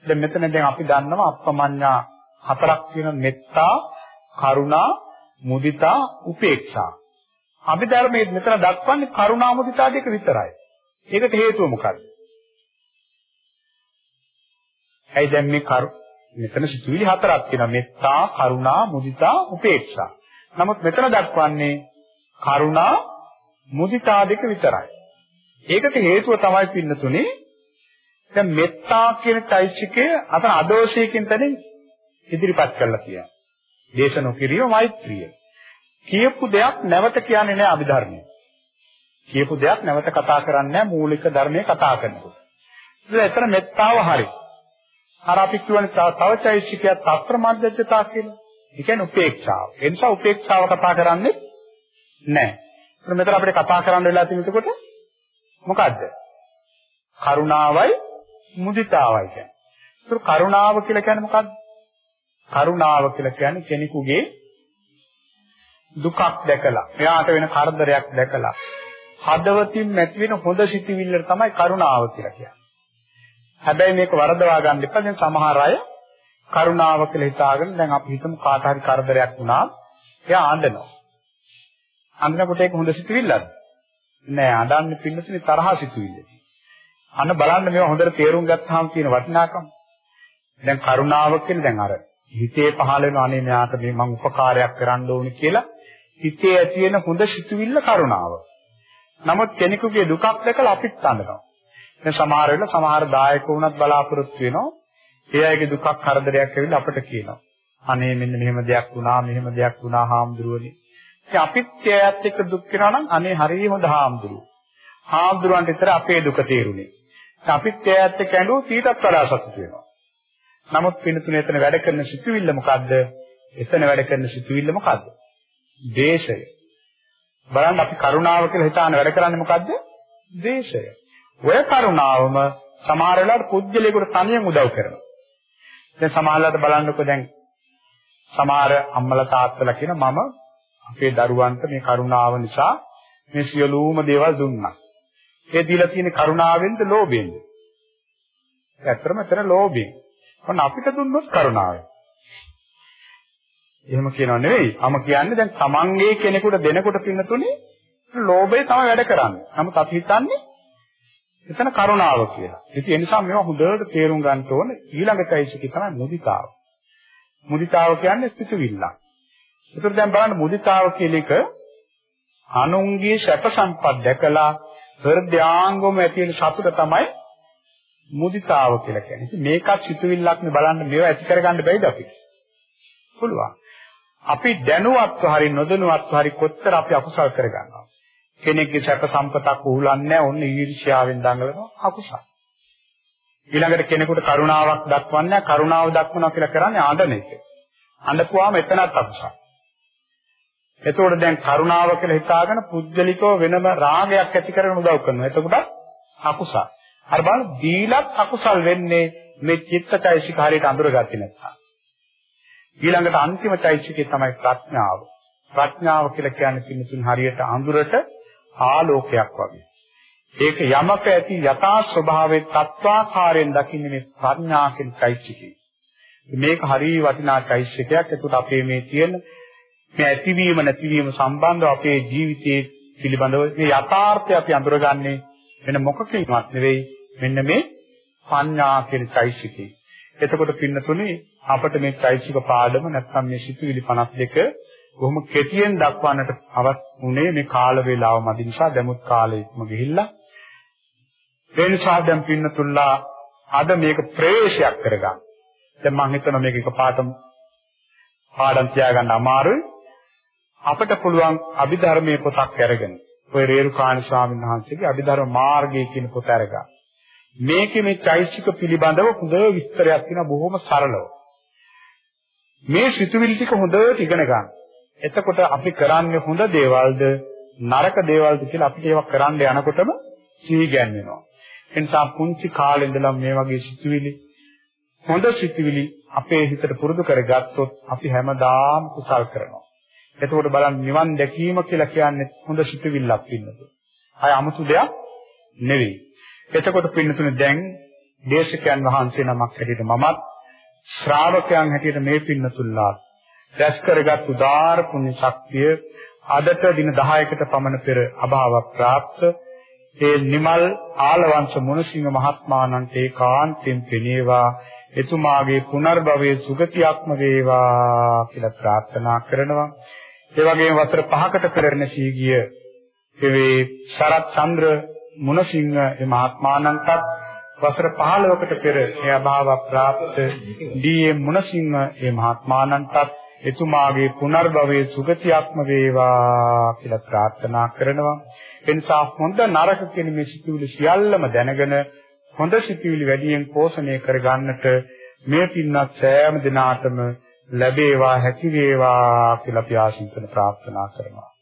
දැන් මෙතන දැන් අපි දන්නවා අප්පමඤ්ඤා හතරක් තියෙන මෙත්තා, කරුණා, මුදිතා, උපේක්ෂා. අභිධර්මයේ මෙතන දක්වන්නේ කරුණා මුදිතා දෙක විතරයි. ඒකට හේතුව මොකද්ද? ඇයි දැන් මේ කරු මෙතන සිතුවිලි හතරක් තියෙනවා. මෙත්තා, කරුණා, මුදිතා, උපේක්ෂා. නමුත් මෙතන දක්වන්නේ කරුණා, මුදිතා දෙක විතරයි. ඒකට හේතුව තමයි පින්නතුනේ දැන් මෙත්තා කියන චෛසිකය අතන අදෝෂයකින් තනින් ඉදිරිපත් කරලා කියනවා. දේශන කිරීම මෛත්‍රිය. කියපු දෙයක් නැවත කියන්නේ නැහැ අභිධර්මයේ. කියපු දෙයක් නැවත කතා කරන්නේ නැහැ මූලික ධර්මයේ කතා කරනකොට. ඉතින් එතන මෙත්තාව හරියි. අර අපි කියවනේ තව චෛසිකයක් අප්‍රමාදජ්‍යතා කියලා. ඒ කියන්නේ උපේක්ෂාව. ඒ නිසා උපේක්ෂාව කතා කරන්නේ නැහැ. ඒත් මෙතන අපිට කතා කරන්න වෙලා තියෙන එතකොට මොකද්ද? කරුණාවයි මුදිතාවයි කියන්නේ. ඒක කරුණාව කියලා කියන්නේ මොකද්ද? කරුණාව කියලා කියන්නේ කෙනෙකුගේ දුකක් දැකලා, එයාට වෙන කරදරයක් දැකලා හදවතින් නැති වෙන හොඳ සිතිවිල්ල තමයි කරුණාව කියලා කියන්නේ. හැබැයි මේක වරදවා ගන්න එපා. දැන් සමහර අය කරුණාව කියලා හිතාගෙන දැන් අපි හිතමු කාට හරි කරදරයක් වුණා. එයා අඬනවා. අඬනකොට ඒක හොඳ සිතුවිල්ලක්ද? නෑ අඬන්නේ පින්නතුනේ තරහ සිතුවිල්ලයි. අන්න බලන්න මේවා හොඳට තේරුම් ගත්තාම තියෙන වටිනාකම. දැන් කරුණාව කියන්නේ දැන් අර හිතේ පහළ වෙන අනේ මෙයාට මේ මං උපකාරයක් කරන්න ඕනේ කියලා හිතේ ඇති වෙන හොඳ සිතුවිල්ල කරුණාව. නමුත් කෙනෙකුගේ දුකක් දැකලා අපිත් අඬනවා. දැන් සමහර වෙලාව සමහර දායක වුණත් බලාපොරොත්තු වෙනවා. ඒ අයගේ දුකක් කරදරයක් ඇවිල්ලා අපිට කියනවා. අනේ මෙන්න මෙහෙම දෙයක් වුණා, මෙහෙම දෙයක් වුණා හාමුදුරුවනේ. ඉතින් අපිත් එයත් එක්ක දුක් වෙනවා නම් අනේ හරිය හොඳ හාමුදුරුවෝ. හාමුදුරුවන්ට විතර අපේ දුක තේරුනේ. අපිත් එයත් එක්ක ඇඬුවොත් ඊටත් වඩා සතුට වෙනවා. නමුත් පින්තුනේ එතන වැඩ කරන සිතුවිල්ල මොකද්ද? එතන වැඩ කරන සිතුවිල්ල මොකද්ද? දේශය. බලන්න අපි කරුණාව කියලා හිතාන වැඩ කරන්නේ මොකද්ද? දේශය. ඔය කරුණාවම සමහර වෙලාවට පුජ්‍යලයකට තනියෙන් උදව් කරනවා. දැන් සමහරලාට බලන්නකෝ දැන් සමහර අම්මලා තාත්තලා කියන මම අපේ දරුවන්ට මේ කරුණාව නිසා මේ සියලුම දේවල් දුන්නා. ඒ දීලා තියෙන කරුණාවෙන්ද ලෝභයෙන්ද? ඇත්තටම එතන ලෝභයෙන්. ඔන්න අපිට දුන්නොත් කරුණාවෙන්. එහෙම කියනව නෙවෙයි. මම කියන්නේ දැන් තමන්ගේ කෙනෙකුට දෙනකොට පින්නතුනේ ලෝභය තමයි වැඩ කරන්නේ. නමුත් අපි හිතන්නේ එතන කරුණාව කියලා. ඉතින් ඒ නිසා මේවා හොඳට තේරුම් ගන්න ඕන ඊළඟ চৈতසිකය තමයි මුදිතාව. මුදිතාව කියන්නේ සිතුවිල්ලක්. ඒතර දැන් බලන්න මුදිතාව කියන එක අනුන්ගේ සැප සම්පත් දැකලා හෘදයාංගම ඇති වෙන සතුට තමයි මුදිතාව කියලා කියන්නේ. ඉතින් මේකත් සිතුවිල්ලක් නේ බලන්න මේවා ඇති කරගන්න බැයිද අපිට? පුළුවන්. අපි දැනුවත්ව හරි නොදැනුවත්ව හරි කොච්චර අපි අකුසල් කරගන්නවා. කෙනෙක්ගේ සැප සම්පතක් උහුලන්නේ නැහැ. ඔන්න ඊර්ෂ්‍යාවෙන් දඟලනවා අකුසල්. ඊළඟට කෙනෙකුට කරුණාවක් දක්වන්නේ කරුණාව දක්වනවා කියලා කරන්නේ ආඩන එක. අඬපුවාම එතනත් අකුසල්. එතකොට දැන් කරුණාව කියලා හිතාගෙන පුජ්‍යලිකව වෙනම රාගයක් ඇති කරගෙන උදව් කරනවා. එතකොට අකුසල්. අර බලන්න දීලත් අකුසල් වෙන්නේ මේ චිත්තචෛසික හරියට අඳුරගත්තේ නැත්නම්. ඊළඟට අන්තිම චෛසිකේ තමයි ප්‍රඥාව. ප්‍රඥාව කියලා කියන්නේ පින්තුන් හරියට අඳුරට ආලෝකයක් වගේ. ඒක යමක ඇති යථා ස්වභාවයේ තත්වාකාරයෙන් දකින්නේ මේ ප්‍රඥා කියන চৈতසිකේ. මේක හරිය වටිනා চৈতසිකයක්. ඒකට අපේ මේ තියෙන මේ ඇතිවීම නැතිවීම සම්බන්ධව අපේ ජීවිතයේ පිළිබඳව මේ යථාර්ථය අපි අඳුරගන්නේ වෙන මොකකින්වත් නෙවෙයි. මෙන්න මේ පඤ්ඤා කියන চৈতසිකේ. එතකොට පින්නතුනේ අපිට මේ চৈতසික පාඩම නැත්නම් මේ සිතුවිලි 52 කොහොම කෙටියෙන් දක්වන්නට අවස් උනේ මේ කාල වේලාව මදි නිසා දැමුත් කාලෙත්ම ගිහිල්ලා ඒ නිසා දැන් පින්නතුල්ලා අද මේක ප්‍රවේශයක් කරගන්න. දැන් මම හිතනවා මේක එකපාරටම පාඩම් තියාගන්න අමාරුයි. අපිට පුළුවන් අභිධර්මයේ පොතක් අරගෙන ඔය රේරුකාණ ස්වාමීන් වහන්සේගේ අභිධර්ම මාර්ගය කියන පොත අරගන්න. මේකේ මේ චෛසික පිළිබඳව හොඳ විස්තරයක් තියෙනවා බොහොම සරලව. මේ සිතුවිලි ටික හොඳට ඉගෙන ගන්න. එතකොට අපි කරන්නේ හොඳ දේවල්ද නරක දේවල්ද කියලා අපිට ඒවා කරන්න යනකොටම සිහි ගැන්වෙනවා. ඒ නිසා පුංචි කාලේ ඉඳලා මේ වගේ සිතුවිලි හොඳ සිතුවිලි අපේ හිතට පුරුදු කරගත්තොත් අපි හැමදාම කුසල් කරනවා. එතකොට බලන්න නිවන් දැකීම කියලා කියන්නේ හොඳ සිතුවිල්ලක් ඉන්නද. අය 아무තු දෙයක් නෙවෙයි. එතකොට පින්නතුනේ දැන් දේශකයන් වහන්සේ නමක් හැටියට මමත් ශ්‍රාවකයන් හැටියට මේ පින්නතුල්ලා දැස් කරගත් උදාාර පුණ්‍ය ශක්තිය අදට දින 10කට පමණ පෙර අභාව ප්‍රාප්ත. ඒ නිමල් ආලවංශ මුණසිංහ මහත්මාණන්ට ඒකාන්තයෙන් පෙනේවා. එතුමාගේ පුනර්භවයේ සුගතියක්ම වේවා කියලා ප්‍රාර්ථනා කරනවා. ඒ වගේම වසර 5කට පෙරන සීගිය එවේ සරත් චන්ද්‍ර මුණසිංහ මේ මහත්මානන්ටත් වසර 15කට පෙර ඒ අභාව ප්‍රාප්ත. ඩී.එම්. මුණසිංහ මේ මහත්මානන්ටත් එතුමාගේ පුනර්භවයේ සුගතියක්ම වේවා කියලා ප්‍රාර්ථනා කරනවා. එනිසා හොඳ නරක කියන මේ සිතුවිලි සියල්ලම දැනගෙන හොඳ සිතුවිලි වැඩියෙන් පෝෂණය කරගන්නට මේ පින්වත් සෑම දිනාටම ලැබේවා හැකි වේවා කියලා අපි ආශිර්වාද ප්‍රාර්ථනා කරනවා.